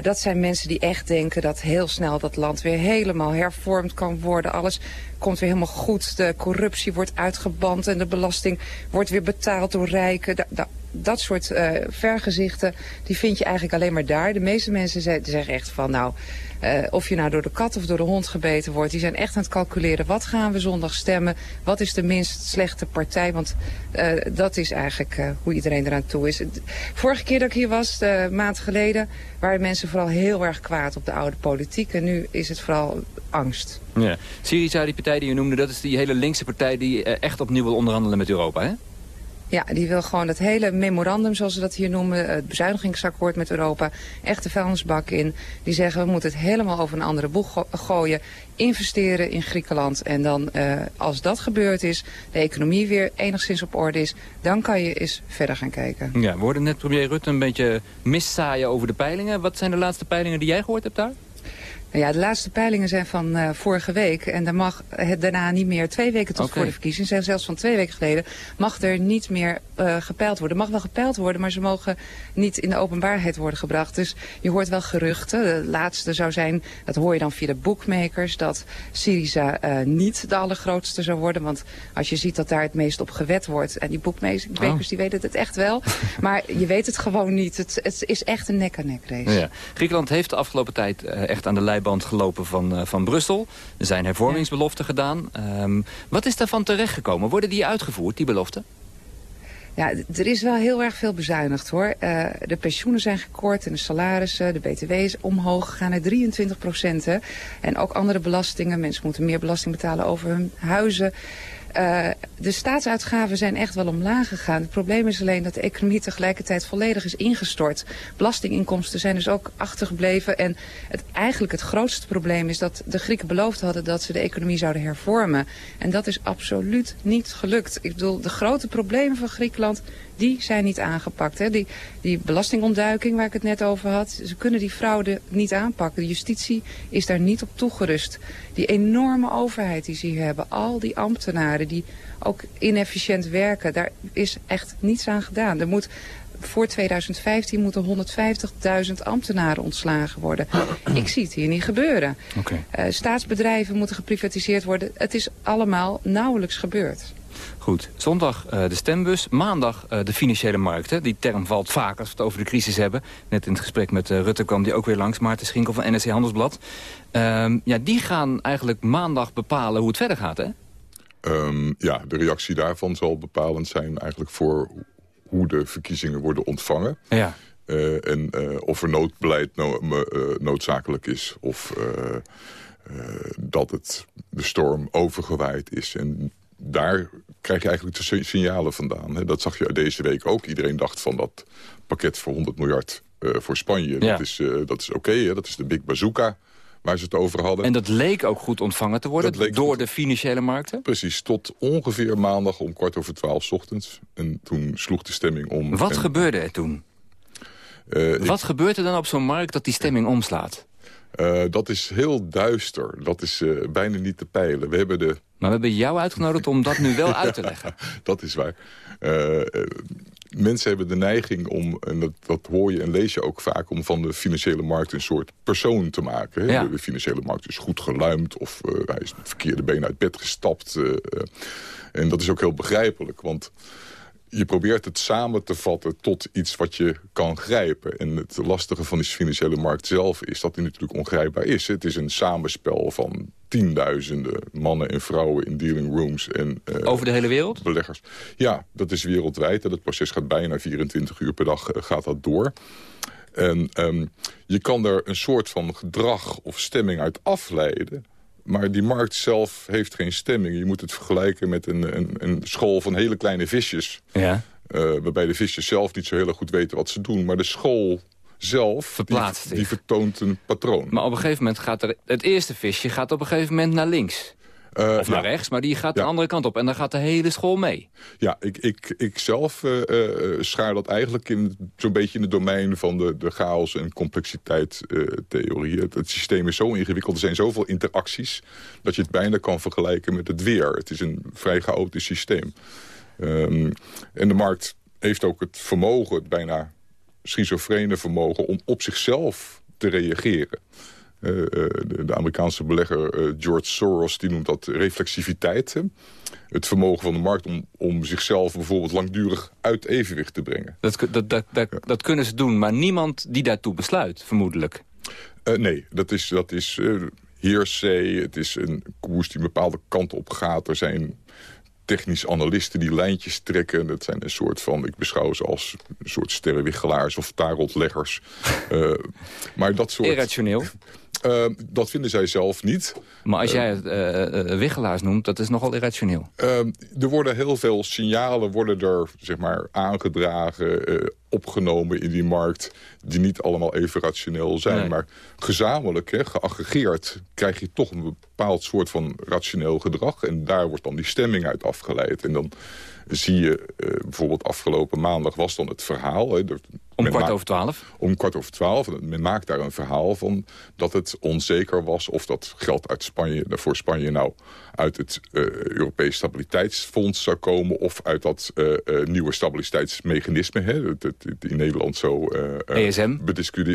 Dat zijn mensen die echt denken dat heel snel dat land weer helemaal hervormd kan worden. Alles komt weer helemaal goed. De corruptie wordt uitgeband en de belasting wordt weer betaald door rijken. Da da dat soort uh, vergezichten, die vind je eigenlijk alleen maar daar. De meeste mensen zeggen echt van, nou, uh, of je nou door de kat of door de hond gebeten wordt, die zijn echt aan het calculeren. Wat gaan we zondag stemmen? Wat is de minst slechte partij? Want uh, dat is eigenlijk hoe iedereen eraan toe is. Vorige keer dat ik hier was, een maand geleden, waren mensen vooral heel erg kwaad op de oude politiek. En nu is het vooral angst. Ja. Syriza, die partij die je noemde, dat is die hele linkse partij die echt opnieuw wil onderhandelen met Europa, hè? Ja, die wil gewoon het hele memorandum, zoals ze dat hier noemen, het bezuinigingsakkoord met Europa, echt de vuilnisbak in. Die zeggen we moeten het helemaal over een andere boeg go gooien, investeren in Griekenland. En dan, uh, als dat gebeurd is, de economie weer enigszins op orde is, dan kan je eens verder gaan kijken. Ja, we hoorden net premier Rutte een beetje miszaaien over de peilingen. Wat zijn de laatste peilingen die jij gehoord hebt daar? Ja, de laatste peilingen zijn van uh, vorige week. En dan mag het daarna niet meer twee weken tot okay. voor de verkiezingen. zijn zelfs van twee weken geleden. Mag er niet meer uh, gepeild worden. mag wel gepeild worden, maar ze mogen niet in de openbaarheid worden gebracht. Dus je hoort wel geruchten. De laatste zou zijn, dat hoor je dan via de bookmakers, dat Syriza uh, niet de allergrootste zou worden. Want als je ziet dat daar het meest op gewet wordt. En die bookmakers oh. die weten het echt wel. maar je weet het gewoon niet. Het, het is echt een nek-aan-nek race. Ja. Griekenland heeft de afgelopen tijd echt aan de lijn band gelopen van, uh, van Brussel. Er zijn hervormingsbeloften gedaan. Um, wat is daarvan terechtgekomen? Worden die uitgevoerd, die beloften? Ja, er is wel heel erg veel bezuinigd hoor. Uh, de pensioenen zijn gekort en de salarissen, de btw is omhoog gegaan naar 23 procent. En ook andere belastingen. Mensen moeten meer belasting betalen over hun huizen. Uh, de staatsuitgaven zijn echt wel omlaag gegaan. Het probleem is alleen dat de economie tegelijkertijd volledig is ingestort. Belastinginkomsten zijn dus ook achtergebleven. En het, eigenlijk het grootste probleem is dat de Grieken beloofd hadden dat ze de economie zouden hervormen. En dat is absoluut niet gelukt. Ik bedoel, de grote problemen van Griekenland die zijn niet aangepakt. Hè. Die, die belastingontduiking waar ik het net over had, ze kunnen die fraude niet aanpakken. De justitie is daar niet op toegerust. Die enorme overheid die ze hier hebben, al die ambtenaren die ook inefficiënt werken, daar is echt niets aan gedaan. Er moet voor 2015 moeten 150.000 ambtenaren ontslagen worden. Ik zie het hier niet gebeuren. Okay. Uh, staatsbedrijven moeten geprivatiseerd worden. Het is allemaal nauwelijks gebeurd. Goed, zondag uh, de stembus, maandag uh, de financiële markten. Die term valt vaak als we het over de crisis hebben. Net in het gesprek met uh, Rutte kwam die ook weer langs. Maarten Schinkel van NRC Handelsblad. Uh, ja, die gaan eigenlijk maandag bepalen hoe het verder gaat, hè? Um, ja, de reactie daarvan zal bepalend zijn eigenlijk voor hoe de verkiezingen worden ontvangen. Ja. En of er noodbeleid no noodzakelijk is. Of dat het de storm overgewaaid is. En daar krijg je eigenlijk de signalen vandaan. Hè. Dat zag je deze week ook. Iedereen dacht van dat pakket voor 100 miljard voor Spanje. Ja. Dat is, dat is oké, okay, dat is de Big Bazooka waar ze het over hadden. En dat leek ook goed ontvangen te worden door goed. de financiële markten? Precies, tot ongeveer maandag om kwart over twaalf ochtends. En toen sloeg de stemming om. Wat en... gebeurde er toen? Uh, Wat ik... gebeurt er dan op zo'n markt dat die stemming omslaat? Uh, dat is heel duister. Dat is uh, bijna niet te peilen. We hebben de... Maar we hebben jou uitgenodigd om dat nu wel uit te leggen. dat is waar. Uh, mensen hebben de neiging om, en dat, dat hoor je en lees je ook vaak... om van de financiële markt een soort persoon te maken. Ja. De, de, financiële markt is goed geluimd of hij is met verkeerde benen uit bed gestapt. En dat is ook heel begrijpelijk, want je probeert het samen te vatten tot iets wat je kan grijpen. En het lastige van die financiële markt zelf is dat die natuurlijk ongrijpbaar is. Het is een samenspel van tienduizenden mannen en vrouwen in dealing rooms. En, uh, Over de hele wereld? Beleggers. Ja, dat is wereldwijd. En het proces gaat bijna 24 uur per dag uh, gaat dat door. En um, je kan er een soort van gedrag of stemming uit afleiden... Maar die markt zelf heeft geen stemming. Je moet het vergelijken met een, een, een school van hele kleine visjes. Ja. Uh, waarbij de visjes zelf niet zo heel goed weten wat ze doen. Maar de school zelf, die, die, vertoont een patroon. Maar op een gegeven moment gaat er... Het eerste visje gaat op een gegeven moment naar links. Uh, of naar ja. rechts, maar die gaat de andere kant op. En dan gaat de hele school mee. Ja, ik, ik, ik zelf uh, uh, schaar dat eigenlijk in zo'n beetje in het domein van de, de chaos- en complexiteit-theorie. het, het systeem is zo ingewikkeld, er zijn zoveel interacties... dat je het bijna kan vergelijken met het weer. Het is een vrij chaotisch systeem. Um, en de markt heeft ook het vermogen, het bijna schizofrene vermogen... om op zichzelf te reageren. Uh, uh, de, Amerikaanse belegger uh, George Soros die noemt dat reflexiviteit. Het vermogen van de markt om, om zichzelf bijvoorbeeld langdurig uit evenwicht te brengen. Dat, dat, dat, dat, dat kunnen ze doen, maar niemand die daartoe besluit, vermoedelijk. Uh, nee, dat is, dat is uh, hearsay. Het is een koers die een bepaalde kant op gaat. Er zijn technisch analisten die lijntjes trekken. Dat zijn een soort van, ik beschouw ze als een soort sterrenwiggelaars of tarotleggers. uh, maar dat soort... Irrationeel. Uh, dat vinden zij zelf niet. Maar als jij het uh, uh, wiggelaars noemt, dat is nogal irrationeel. er worden heel veel signalen worden er, zeg maar, aangedragen, opgenomen in die markt... die niet allemaal even rationeel zijn. Nee. Maar gezamenlijk, hè, geaggregeerd, krijg je toch een bepaald soort van rationeel gedrag. En daar wordt dan die stemming uit afgeleid. En dan zie je, bijvoorbeeld afgelopen maandag was dan het verhaal... Hè, om kwart over twaalf? Om kwart over twaalf. En men maakt daar een verhaal van dat het onzeker was... of dat geld uit Spanje, voor Spanje nou uit het uh, Europees Stabiliteitsfonds zou komen... of uit dat uh, uh, nieuwe stabiliteitsmechanisme, hè, het, het, het in Nederland zo ESM.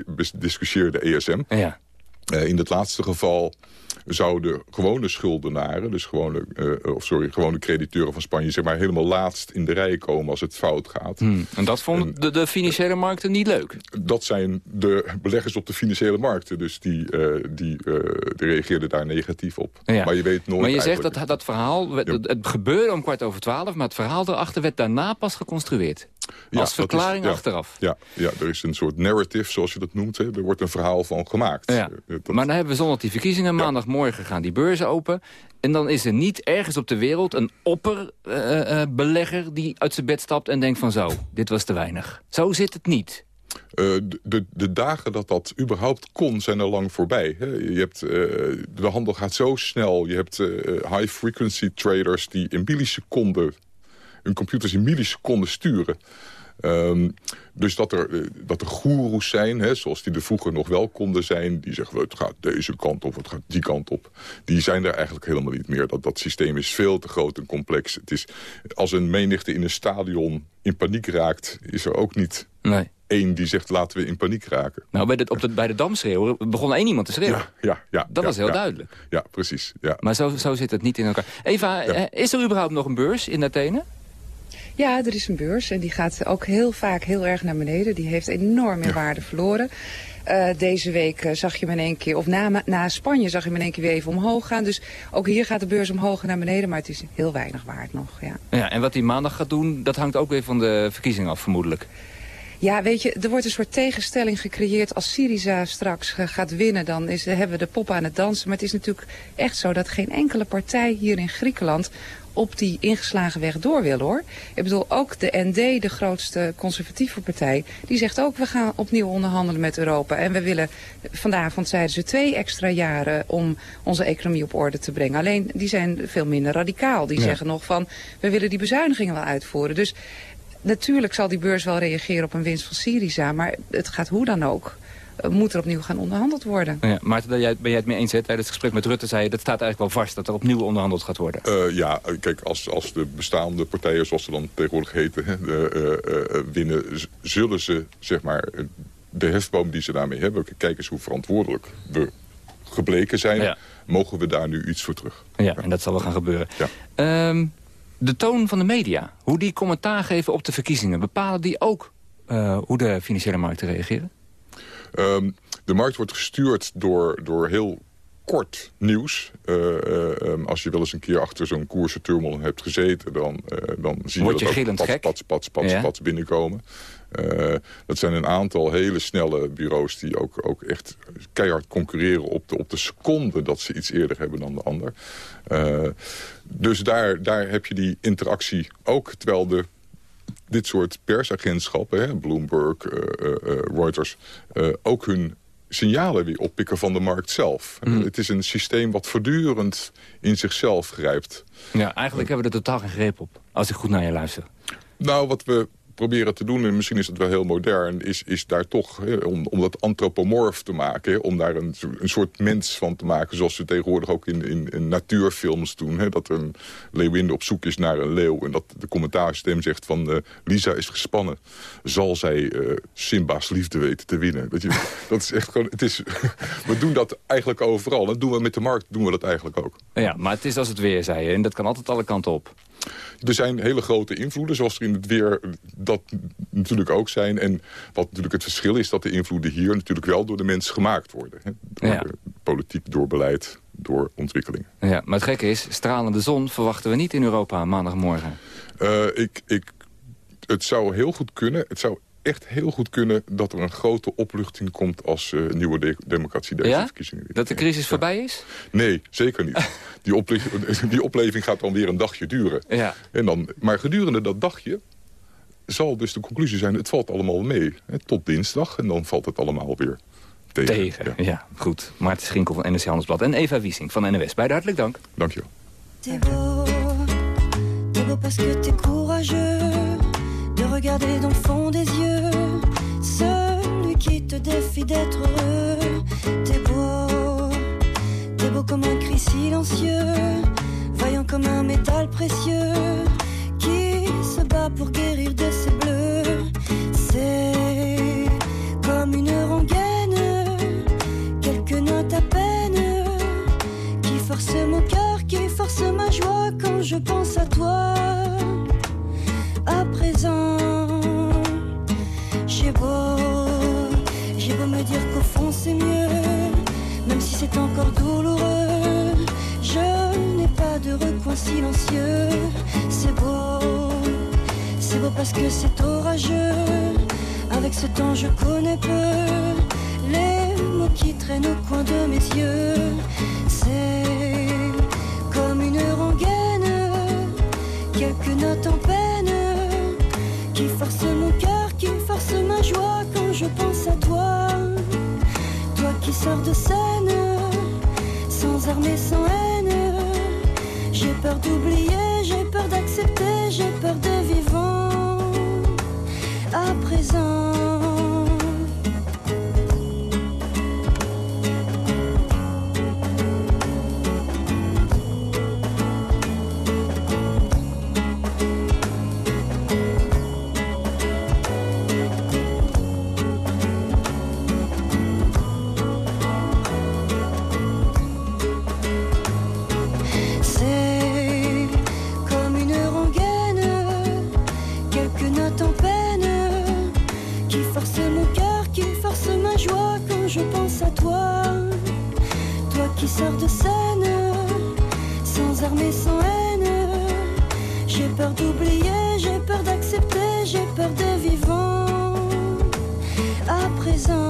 bediscussieerde ESM. Ja. in het laatste geval zouden gewone schuldenaren, dus gewone, uh, of sorry, gewone crediteuren van Spanje, zeg maar helemaal laatst in de rij komen als het fout gaat. Hmm. En dat vonden de, de, financiële markten niet leuk? Dat zijn de beleggers op de financiële markten, dus die, uh, die, uh, die reageerden daar negatief op. Ja. Maar je weet nooit Maar je zegt dat dat verhaal, ja. het gebeurde om kwart over twaalf, maar het verhaal erachter werd daarna pas geconstrueerd. Ja, Als verklaring is- ja, achteraf. Ja, ja, er is een soort narrative, zoals je dat noemt. Hè. Er wordt een verhaal van gemaakt. Ja. Eh, dat- Maar dan hebben we zondag die verkiezingen. Maandagmorgen gaan die beurzen open. En dan is er niet ergens op de wereld een opperbelegger... die uit zijn bed stapt en denkt van zo, dit was te weinig. Zo zit het niet. Eh, de, de, dagen dat dat überhaupt kon, zijn al lang voorbij. Hè. Je hebt, eh, de handel gaat zo snel. Je hebt eh, high-frequency traders die in milliseconden... hun computers in milliseconden sturen. Ehm, dus dat er, eh, dat er goeroes zijn, hè, zoals die er vroeger nog wel konden zijn... die zeggen, het gaat deze kant op, het gaat die kant op. Die zijn er eigenlijk helemaal niet meer. Dat, dat systeem is veel te groot en complex. Het is, als een menigte in een stadion in paniek raakt... is er ook niet Nee. één die zegt, laten we in paniek raken. Nou, bij de, op de, bij de Dam schreeuwen begon één iemand te schreeuwen. Ja, ja, Dat ja, was heel ja. duidelijk. Ja, precies. Ja. Maar zo, zo zit het niet in elkaar. Eva, eh, is er überhaupt nog een beurs in Athene? Ja, er is een beurs en die gaat ook heel vaak heel erg naar beneden. Die heeft enorm in waarde verloren. Eh, deze week eh, zag je hem in één keer, of na, na Spanje zag je hem in één keer weer even omhoog gaan. Dus ook hier gaat de beurs omhoog en naar beneden, maar het is heel weinig waard nog. Ja. Ja, en wat hij maandag gaat doen, dat hangt ook weer van de verkiezingen af, vermoedelijk. Ja, weet je, er wordt een soort tegenstelling gecreëerd. Als Syriza straks eh, gaat winnen, dan is, hebben we de pop aan het dansen. Maar het is natuurlijk echt zo dat geen enkele partij hier in Griekenland op die ingeslagen weg door wil, hoor. Ik bedoel, ook de ND, de grootste conservatieve partij, die zegt ook... we gaan opnieuw onderhandelen met Europa. En we willen, vanavond zeiden ze, twee extra jaren om onze economie op orde te brengen. Alleen, die zijn veel minder radicaal. Die Ja. zeggen nog van, we willen die bezuinigingen wel uitvoeren. Dus Natuurlijk zal die beurs wel reageren op een winst van Syriza, maar het gaat hoe dan ook. Eh, Moet er opnieuw gaan onderhandeld worden. Ja, Maarten, ben jij, ben jij het mee eens? Hè? Tijdens het gesprek met Rutte zei je, dat staat eigenlijk wel vast... dat er opnieuw onderhandeld gaat worden. Eh, ja, eh, kijk, als, als de bestaande partijen, zoals ze dan tegenwoordig heten, hè, eh, eh, eh, winnen, zullen ze, zeg maar, de hefboom die ze daarmee hebben, kijk eens hoe verantwoordelijk we gebleken zijn, mogen we daar nu iets voor terug. Ja, en dat zal wel gaan gebeuren. Ehm, de toon van de media, hoe die commentaar geven op de verkiezingen... bepalen die ook eh, hoe de financiële markten reageren? Ehm, de markt wordt gestuurd door, door heel kort nieuws. Eh, eh, ehm, als je wel eens een keer achter zo'n koersenturmel hebt gezeten... dan, eh, dan zie Word je je dat ook pats, pats, pats, pats, Ja. pats binnenkomen. Dat zijn een aantal hele snelle bureaus... die ook, ook echt keihard concurreren op de, op de seconde... dat ze iets eerder hebben dan de ander. Dus daar, daar heb je die interactie ook... terwijl de dit soort persagentschappen, hè, Bloomberg, eh, eh, eh, Reuters... ook hun signalen weer oppikken van de markt zelf. Mm. Het is een systeem wat voortdurend in zichzelf grijpt. Ja, eigenlijk hebben we er totaal geen greep op. Als ik goed naar je luister. Nou, wat we proberen te doen, en misschien is het wel heel modern... is, is daar toch, om, om dat antropomorf te maken... Om daar een, een soort mens van te maken... zoals we tegenwoordig ook in, in, natuurfilms doen. Hè, dat een leeuwin op zoek is naar een leeuw... en dat de commentaarstem zegt van... eh, Lisa is gespannen. Zal zij eh, Simba's liefde weten te winnen? Weet je, dat is echt gewoon... Het is, we doen dat eigenlijk overal. Dat doen we met de markt, doen we dat eigenlijk ook. Ja, maar het is als het weer, zei. En dat kan altijd alle kanten op. Er zijn hele grote invloeden, zoals er in het weer dat natuurlijk ook zijn. En wat natuurlijk het verschil is, dat de invloeden hier natuurlijk wel door de mens gemaakt worden. Hè? Door Ja. politiek, door beleid, door ontwikkelingen. Ja, maar het gekke is, stralende zon verwachten we niet in Europa maandagmorgen. Eh, ik, ik, het zou heel goed kunnen, het zou echt heel goed kunnen dat er een grote opluchting komt als eh, nieuwe de- democratie deze Ja? verkiezingen. Dat de crisis voorbij is? Nee, zeker niet. Die, ople die opleving gaat dan weer een dagje duren. Ja. En dan, maar gedurende dat dagje zal dus de conclusie zijn... het valt allemaal mee. Hè, tot dinsdag en dan valt het allemaal weer tegen. Tegen, ja. goed. Maarten Schinkel van NRC Handelsblad en Eva Wiesing van NWS. Beide hartelijk dank. Dank je wel. T'es beau, t'es beau parce que t'es courageux de regarder dans le défie d'être heureux. T'es beau, t'es beau comme un cri silencieux, vaillant comme un métal précieux qui se bat pour guérir de ses bleus? C'est comme une rengaine, quelques notes à peine qui force mon cœur, qui force ma joie quand je pense à toi. À présent, dire qu'au fond c'est mieux, même si c'est encore douloureux. Je n'ai pas de recoin silencieux, c'est beau. beau parce que c'est orageux. Avec ce temps, je connais peu les mots qui traînent au coin de mes yeux. C'est comme une rengaine, quelques notes en peine qui forcent mon cœur, qui forcent ma joie qui de scène, sans armée, sans haine. J'ai peur d'oublier, j'ai peur d'accepter, j'ai peur de vivant à présent. Qui sors de scène, sans armée, sans haine. J'ai peur d'oublier, j'ai peur d'accepter, j'ai peur de présent.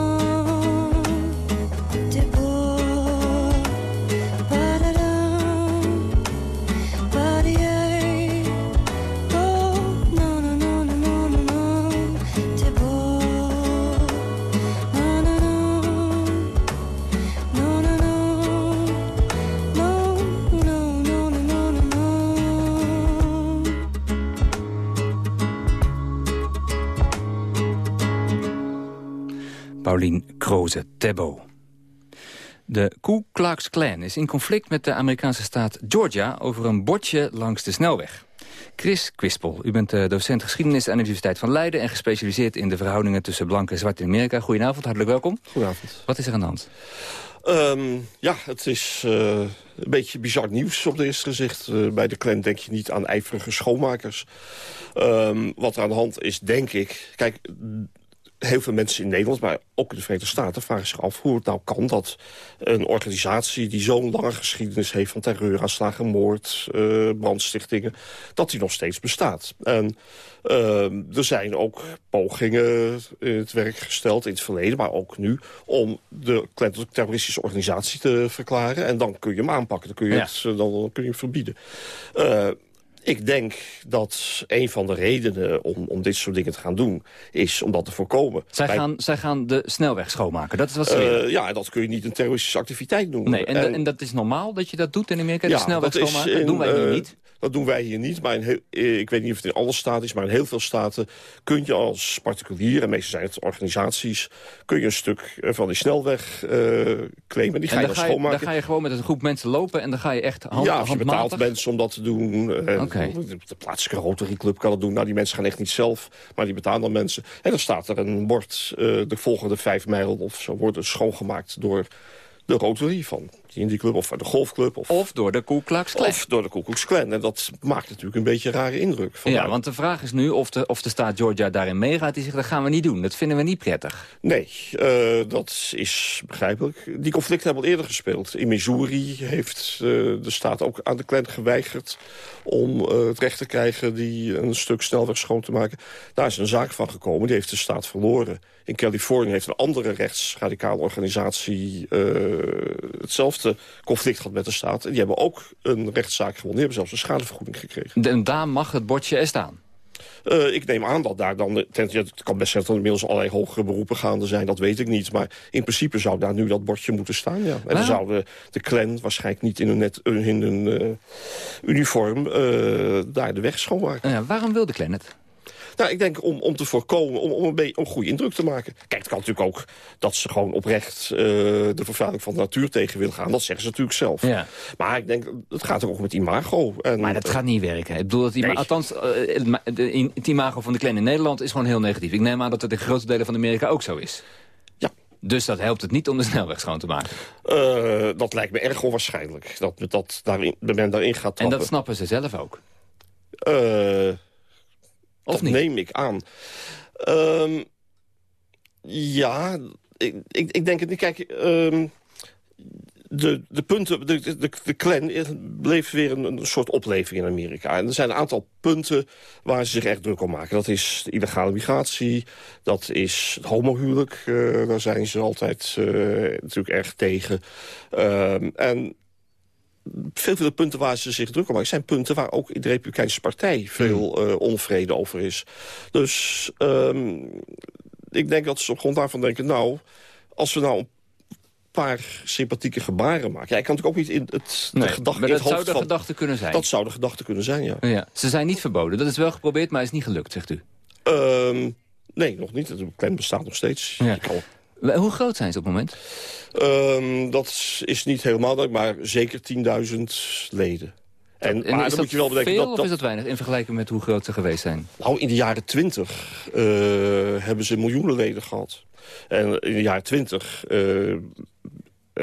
Paulien Kroze, Tebbo. De Ku Klux Klan is in conflict met de Amerikaanse staat Georgia... over een bordje langs de snelweg. Chris Quispel, u bent eh, docent geschiedenis aan de Universiteit van Leiden... en gespecialiseerd in de verhoudingen tussen blank en zwart in Amerika. Goedenavond, hartelijk welkom. Goedenavond. Wat is er aan de hand? Ehm, ja, het is eh, een beetje bizar nieuws op de eerste gezicht. Eh, bij de Klan denk je niet aan ijverige schoonmakers. Ehm, wat er aan de hand is, denk ik... Kijk, heel veel mensen in Nederland, maar ook in de Verenigde Staten... vragen zich af hoe het nou kan dat een organisatie... die zo'n lange geschiedenis heeft van terreuraanslagen, moord, eh, brandstichtingen... dat die nog steeds bestaat. En ehm, er zijn ook pogingen in het werk gesteld in het verleden... maar ook nu, om de terroristische organisatie te verklaren. En dan kun je hem aanpakken, dan kun je, Ja. het, eh, dan kun je hem verbieden. Eh, ik denk dat een van de redenen om, om dit soort dingen te gaan doen... is om dat te voorkomen. Zij Bij- gaan, zij gaan de snelweg schoonmaken, dat is wat ze eh, ja, en dat kun je niet een terroristische activiteit noemen. Nee, en, en dat is normaal dat je dat doet in Amerika, de snelweg schoonmaken? Dat doen wij hier eh, niet. Dat doen wij hier niet, maar in heel, eh, ik weet niet of het in alle staten is... maar in heel veel staten kun je als particulier... en meestal zijn het organisaties... kun je een stuk eh, van die snelweg eh, claimen. Die ga je dan dan je, schoonmaken. dan ga je gewoon met een groep mensen lopen... en dan ga je echt hand, ja, als je betaalt mensen om dat te doen. Oké. De, plaatselijke Rotary Club kan het doen. Nou, die mensen gaan echt niet zelf, maar die betalen dan mensen. En dan staat er een bord, de volgende vijf mijl of zo worden schoongemaakt door de Rotary van die Indie Club of de Golfclub. Of, of door de Ku Klux Klan. Of door de Ku Klux Klan. En dat maakt natuurlijk een beetje een rare indruk. Ja, want de vraag is nu of de, of de staat Georgia daarin meegaat. Die zegt, dat gaan we niet doen. Dat vinden we niet prettig. Nee, eh, dat is begrijpelijk. Die conflicten hebben al eerder gespeeld. In Missouri heeft eh, de staat ook aan de Klan geweigerd... om eh, het recht te krijgen die een stuk snelweg schoon te maken. Daar is een zaak van gekomen, die heeft de staat verloren. In Californië heeft een andere rechtsradicale organisatie... eh, hetzelfde conflict gehad met de staat. En die hebben ook een rechtszaak gewonnen. Die hebben zelfs een schadevergoeding gekregen. En daar mag het bordje er staan. Eh, ik neem aan dat daar dan... ten- ja, Het kan best zijn dat er inmiddels allerlei hogere beroepen gaande zijn. Dat weet ik niet. Maar in principe zou daar nu dat bordje moeten staan. Ja. En dan zou de, de clan waarschijnlijk niet in hun, net, in hun eh, uniform... eh, daar de weg schoonmaken. Ja, waarom wil de Klan het? Nou, ik denk om, om te voorkomen, om, om een beetje om een goede indruk te maken. Kijk, het kan natuurlijk ook dat ze gewoon oprecht eh, de vervuiling van de natuur tegen willen gaan. Dat zeggen ze natuurlijk zelf. Ja. Maar ik denk, het gaat ook met imago. En, Maar dat gaat niet werken. Ik bedoel, dat Nee. althans, eh, het imago van de Klan in Nederland is gewoon heel negatief. Ik neem aan dat het in grote delen van Amerika ook zo is. Ja. Dus dat helpt het niet om de snelweg schoon te maken. eh, dat lijkt me erg onwaarschijnlijk. Dat, dat daarin, dat men daarin gaat En trappen. dat snappen ze zelf ook. Eh, Of dat niet? neem ik aan. Ehm, ja, ik, ik, ik denk het niet. Kijk, ehm, de, de punten, de, de, de Klan bleef weer een, een, soort opleving in Amerika. En er zijn een aantal punten waar ze zich echt druk om maken. Dat is de illegale migratie, dat is het homohuwelijk. Uh, daar zijn ze altijd uh, natuurlijk erg tegen. Uh, en veel van de punten waar ze zich druk om maken... zijn punten waar ook in de Republikeinse Partij veel uh, onvrede over is. Dus um, ik denk dat ze op grond daarvan denken... nou, als we nou een paar sympathieke gebaren maken... Ja, ik kan natuurlijk ook niet in het, nee, de gedachte maar dat het zou de van... gedachte kunnen zijn. Dat zou de gedachte kunnen zijn, ja. Ja, ze zijn niet verboden. Dat is wel geprobeerd, maar is niet gelukt, zegt u. Um, nee, nog niet. Plan bestaat nog steeds. Ja. Je kan hoe groot zijn ze op het moment? Um, dat is niet helemaal duidelijk, maar zeker 10.000 leden. En, en maar is dan moet je wel bedenken veel dat, of dat... is dat weinig in vergelijking met hoe groot ze geweest zijn? Nou, in de jaren 20 uh, hebben ze miljoenen leden gehad. En in de jaren 20 uh,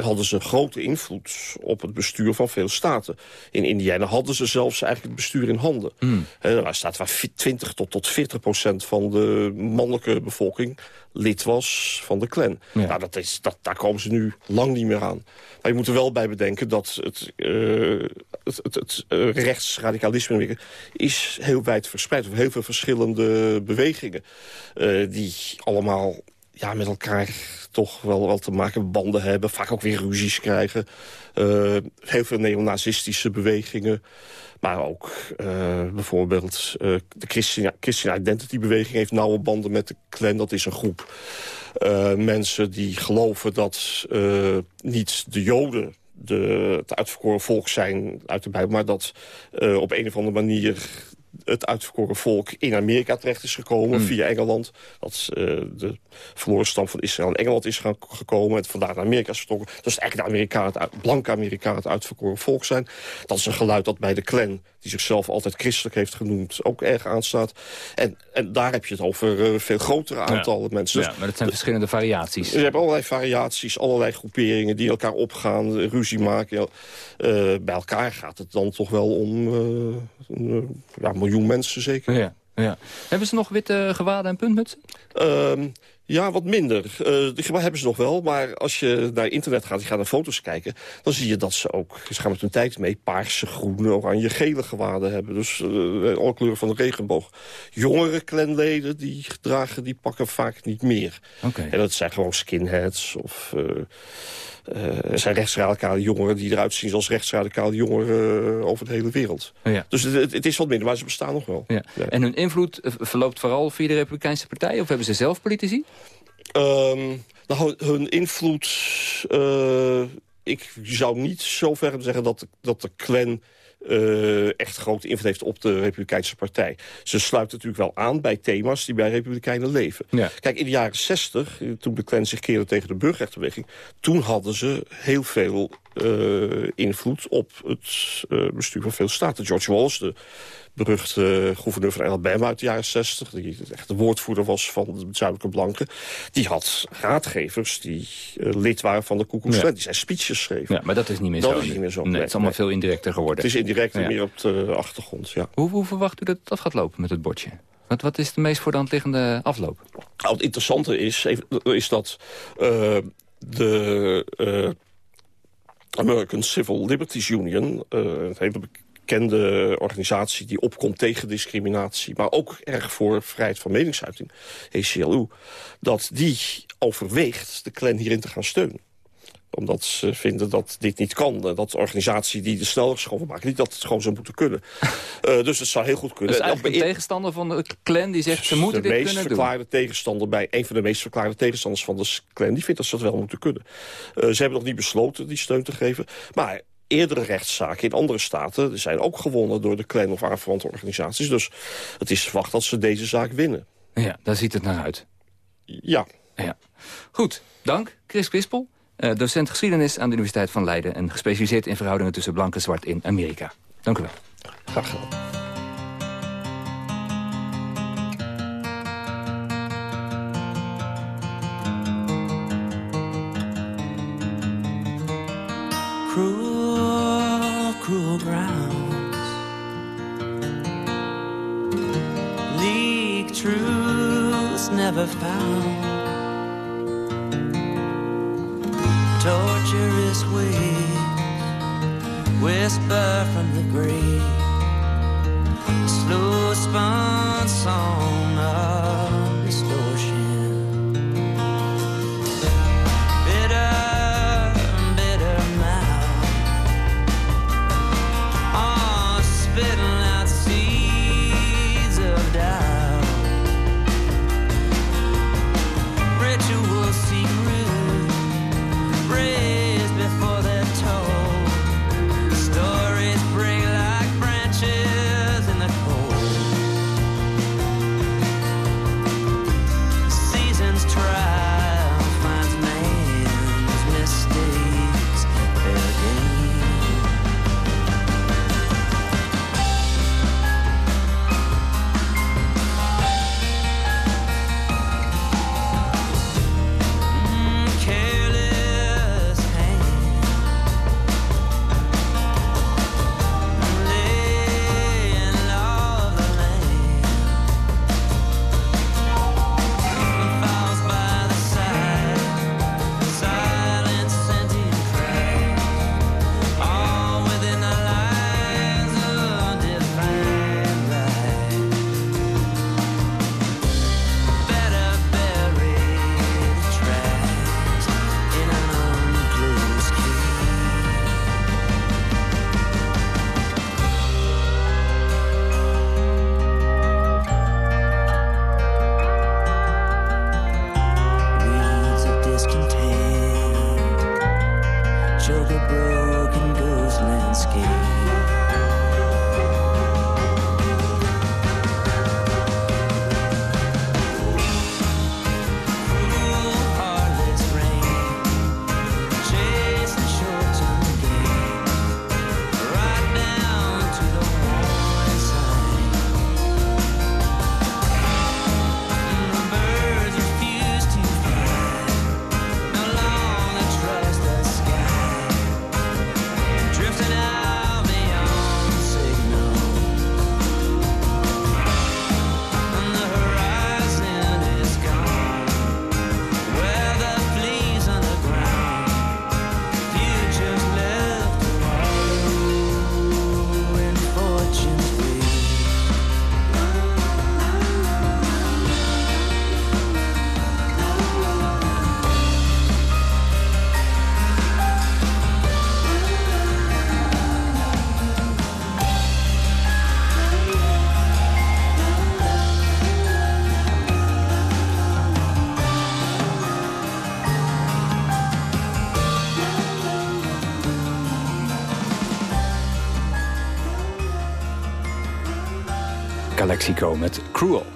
hadden ze grote invloed op het bestuur van veel staten. In Indiana hadden ze zelfs eigenlijk het bestuur in handen. Waren staten waar 20 tot, tot 40 procent van de mannelijke bevolking lid was van de Klan. Ja. Nou, dat is, dat, daar komen ze nu lang niet meer aan. Maar je moet er wel bij bedenken dat het, uh, het, het, het uh, rechtsradicalisme is heel wijd verspreid. Over heel veel verschillende bewegingen. Uh, die allemaal ja, met elkaar toch wel, wel te maken banden hebben. Vaak ook weer ruzies krijgen. Uh, heel veel neonazistische bewegingen. Maar ook uh, bijvoorbeeld uh, de Christian, Christian Identity beweging heeft nauwe banden met de Klan. Dat is een groep mensen die geloven dat niet de Joden de, het uitverkoren volk zijn uit de Bijbel... maar dat op een of andere manier het uitverkoren volk in Amerika terecht is gekomen Mm. via Engeland. Dat uh, de verloren stam van Israël in Engeland is gaan, gekomen. En vandaar naar Amerika is vertrokken. Dus eigenlijk de Amerikanen, het blanke Amerikanen het uitverkoren volk zijn. Dat is een geluid dat bij de Klan, die zichzelf altijd christelijk heeft genoemd, ook erg aanstaat. En, en daar heb je het over uh, veel grotere aantallen mensen. Ja, maar dat zijn verschillende variaties. Je hebt allerlei variaties, allerlei groeperingen die elkaar opgaan, ruzie maken. Uh, bij elkaar gaat het dan toch wel om een ja, miljoen mensen zeker. Ja, ja. Hebben ze nog witte gewaden en puntmutsen? Um, ja, wat minder. Uh, hebben ze nog wel, maar als je naar internet gaat... je gaat naar foto's kijken, dan zie je dat ze ook... ze gaan met hun tijd mee paarse, groene, oranje, gele gewaden hebben. Dus uh, alle kleuren van de regenboog. Jongere clanleden, die dragen, die pakken vaak niet meer. Okay. En dat zijn gewoon skinheads of... Uh, er zijn rechtsradicale jongeren die eruit zien als rechtsradicale jongeren uh, over de hele wereld. Ja. Dus het, het, is wat minder, maar ze bestaan nog wel. Ja. Ja. En hun invloed verloopt vooral via de Republikeinse Partij? Of hebben ze zelf politici? Um, nou, hun invloed... Uh, ik zou niet zo ver zeggen dat de, dat de Klan... Uh, echt grote invloed heeft op de Republikeinse Partij. Ze sluit natuurlijk wel aan bij thema's die bij Republikeinen leven. Ja. Kijk, in de jaren 60, toen de Klan zich keerde tegen de burgerrechtenbeweging... toen hadden ze heel veel uh, invloed op het uh, bestuur van veel staten. George Wallace, de beruchte gouverneur van Alabama uit de jaren 60... die echt de woordvoerder was van de zuidelijke blanken... die had raadgevers die uh, lid waren van de Ku Klux Klan. Ja. Die zijn speeches schreven. Ja, maar dat is niet meer dat zo. is niet meer zo. Nee, Nee, het is allemaal nee. veel indirecter geworden. Het is indirect Ja. meer op de achtergrond, ja. Hoe, hoe verwacht u dat het af gaat lopen met het bordje? Wat, wat is de meest voor de hand liggende afloop? Nou, het interessante is, is dat uh, de uh, American Civil Liberties Union... Uh, een hele bekende organisatie die opkomt tegen discriminatie... maar ook erg voor vrijheid van meningsuiting, ACLU... dat die overweegt de Klan hierin te gaan steunen omdat ze vinden dat dit niet kan. Dat de organisatie die de snelheidsschroeven maakt... niet dat het gewoon zou moeten kunnen. Uh, dus het zou heel goed kunnen. Dus En eigenlijk een tegenstander van de clan die zegt ze moeten dit kunnen doen. verklaarde tegenstander bij een van de meest verklaarde tegenstanders van de clan, die vindt dat ze dat wel moeten kunnen. Uh, ze hebben nog niet besloten die steun te geven, maar eerdere rechtszaken in andere staten zijn ook gewonnen door de clan of aanverwante organisaties. Dus het is verwacht dat ze deze zaak winnen. Ja, daar ziet het naar uit. Ja. ja. Goed, dank Chris Kwispel. Uh, docent geschiedenis aan de Universiteit van Leiden... en gespecialiseerd in verhoudingen tussen blank en zwart in Amerika. Dank u wel. Graag gedaan. Cruel, cruel grounds League truths never found treacherous waves whisper from the grave. A slow spun song of Met Cruel.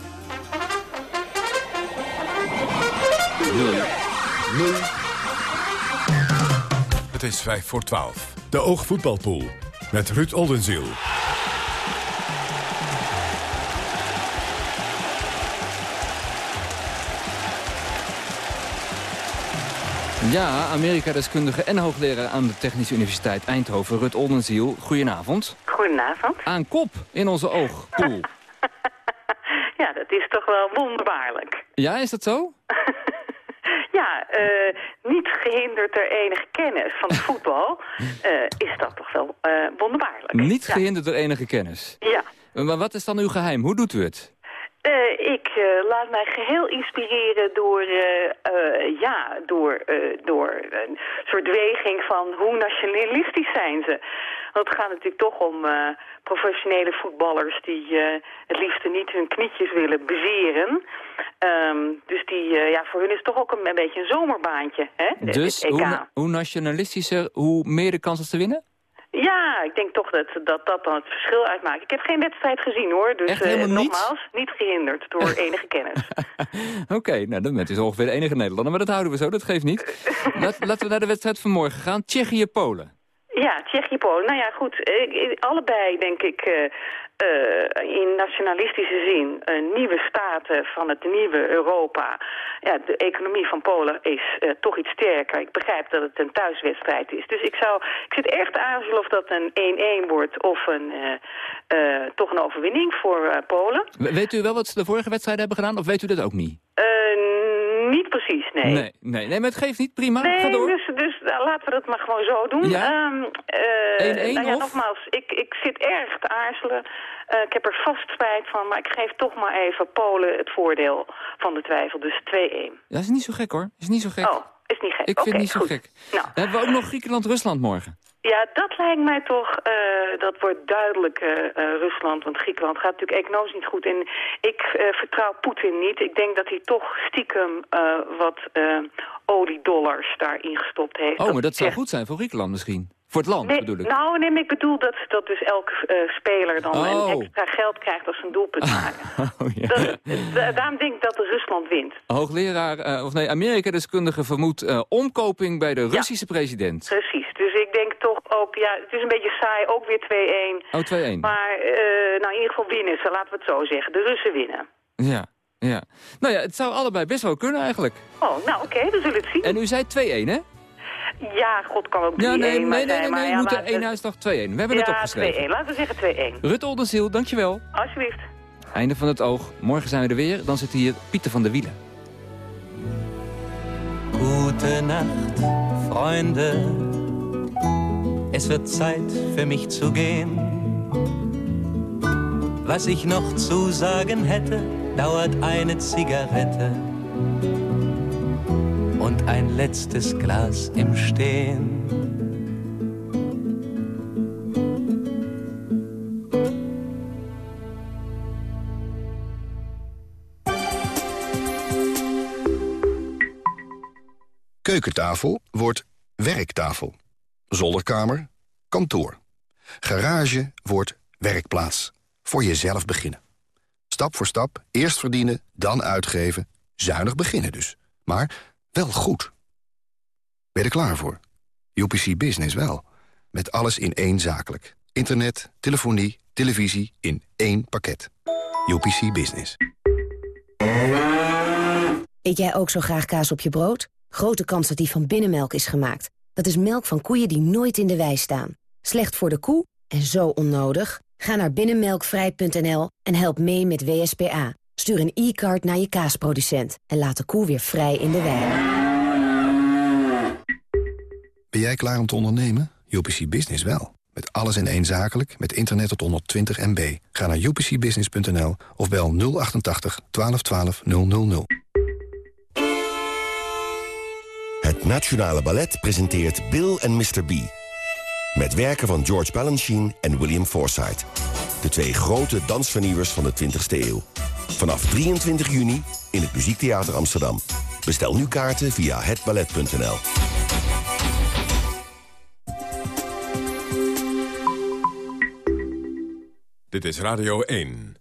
Het is 5 voor 12. De Oogvoetbalpool. Met Ruud Oldenziel. Ja, Amerika-deskundige en hoogleraar aan de Technische Universiteit Eindhoven, Rut Oldenziel. Goedenavond. Goedenavond. Aan kop in onze oogpool. Wel wonderbaarlijk. ja, is dat zo? Ja, eh, niet gehinderd door enige kennis van het voetbal, eh, is dat toch wel eh, wonderbaarlijk. Niet Ja. gehinderd door enige kennis. Ja. Maar wat is dan uw geheim? Hoe doet u het? Eh, ik eh, laat mij geheel inspireren door, eh, ja, door, door een soort weging van hoe nationalistisch zijn ze. Want het gaat natuurlijk toch om professionele voetballers die het liefst niet hun knietjes willen bezeren. Ehm, dus die, ja, voor hun is het toch ook een, een beetje een zomerbaantje, hè? dus EK. hoe, hoe nationalistischer, hoe meer de kans is te winnen? Ja, ik denk toch dat, dat dat dan het verschil uitmaakt. Ik heb geen wedstrijd gezien hoor, dus Echt eh, helemaal nogmaals, niet gehinderd door enige kennis. Oké, nou dan bent u zo ongeveer de enige Nederlander, maar dat houden we zo, dat geeft niet. Laat, laten we naar de wedstrijd van morgen gaan. Tsjechië-Polen. Ja, Tsjechië-Polen. Nou ja, goed. eh, eh, allebei denk ik eh, in nationalistische zin eh, nieuwe staten van het nieuwe Europa. Ja, de economie van Polen is eh, toch iets sterker. Ik begrijp dat het een thuiswedstrijd is. Dus ik zou, ik zit echt te aarzelen of dat een 1-1 wordt of een, toch een overwinning voor Polen. We- Weet u wel wat ze de vorige wedstrijden hebben gedaan, of weet u dat ook niet? Niet precies, nee. Nee, nee, nee maar het geeft niet. Prima, Nee, ga door. dus, dus laten we dat maar gewoon zo doen. Ja? Ehm, eh, 1-1 nou ja, nogmaals, ik, ik zit erg te aarzelen. Eh, ik heb er vast spijt van, maar ik geef toch maar even Polen het voordeel van de twijfel. Dus 2-1. Ja, is niet zo gek hoor. Is niet zo gek. Oh, is niet gek. Ik vind het niet zo goed. gek. Nou. Dan hebben we ook nog Griekenland-Rusland morgen. Ja, dat lijkt mij toch, eh, dat wordt duidelijk eh, eh, Rusland, want Griekenland gaat natuurlijk economisch niet goed. En ik vertrouw Poetin niet. Ik denk dat hij toch stiekem wat oliedollars daarin gestopt heeft. Oh, maar dat zou echt- goed zijn voor Griekenland misschien. Voor het land Nee, bedoel ik. nou, nee, ik bedoel dat, dat dus elke speler dan Oh. een extra geld krijgt als een doelpunt maken. Oh, ja. Dat, da- daarom denk ik dat Rusland wint. Hoogleraar, of nee, Amerika-deskundige vermoedt omkoping bij de Russische president. Precies. Dus ik denk toch ook, ja, het is een beetje saai, ook weer 2-1. Oh, 2-1. Maar eh, nou, in ieder geval winnen ze, laten we het zo zeggen. De Russen winnen. Ja, ja. Nou ja, het zou allebei best wel kunnen eigenlijk. Oh, nou oké, we zullen het zien. En u zei 2-1, hè? Ja, god kan ook 3-1 Ja, nee, nee, maar nee, maar nee, ja, we moeten één uitslag 2-1. We hebben het ja, opgeschreven. 2-1. Laten we zeggen 2-1. Rutte Oldenziel, dankjewel. Alsjeblieft. Einde van het oog. Morgen zijn we er weer. Dan zit hier Pieter van der Wielen. Gute Nacht, Freunde. Es wird Zeit für mich zu gehen. Was ich noch zu sagen hätte, dauert eine Zigarette und ein letztes Glas im Stehen. Keukentafel wordt werktafel. Zolderkamer, kantoor. Garage wordt werkplaats. Voor jezelf beginnen. Stap voor stap, eerst verdienen, dan uitgeven. Zuinig beginnen dus. Maar wel goed. Ben je er klaar voor? UPC Business wel. Met alles in één zakelijk. Internet, telefonie, televisie in één pakket. UPC Business. Eet jij ook zo graag kaas op je brood? Grote kans dat die van binnenmelk is gemaakt. Dat is melk van koeien die nooit in de wei staan. Slecht voor de koe en zo onnodig? Ga naar binnenmelkvrij.nl en help mee met WSPA. Stuur een e-card naar je kaasproducent en laat de koe weer vrij in de wei. Ben jij klaar om te ondernemen? UPC Business wel. Met alles in één zakelijk, met internet tot 120 MB. Ga naar upcbusiness.nl of bel 088 1212 000. Het Nationale Ballet presenteert Bill en Mr. B. Met werken van George Balanchine en William Forsythe. De twee grote dansvernieuwers van de 20e eeuw. Vanaf 23 juni in het Muziektheater Amsterdam. Bestel nu kaarten via hetballet.nl. Dit is Radio 1.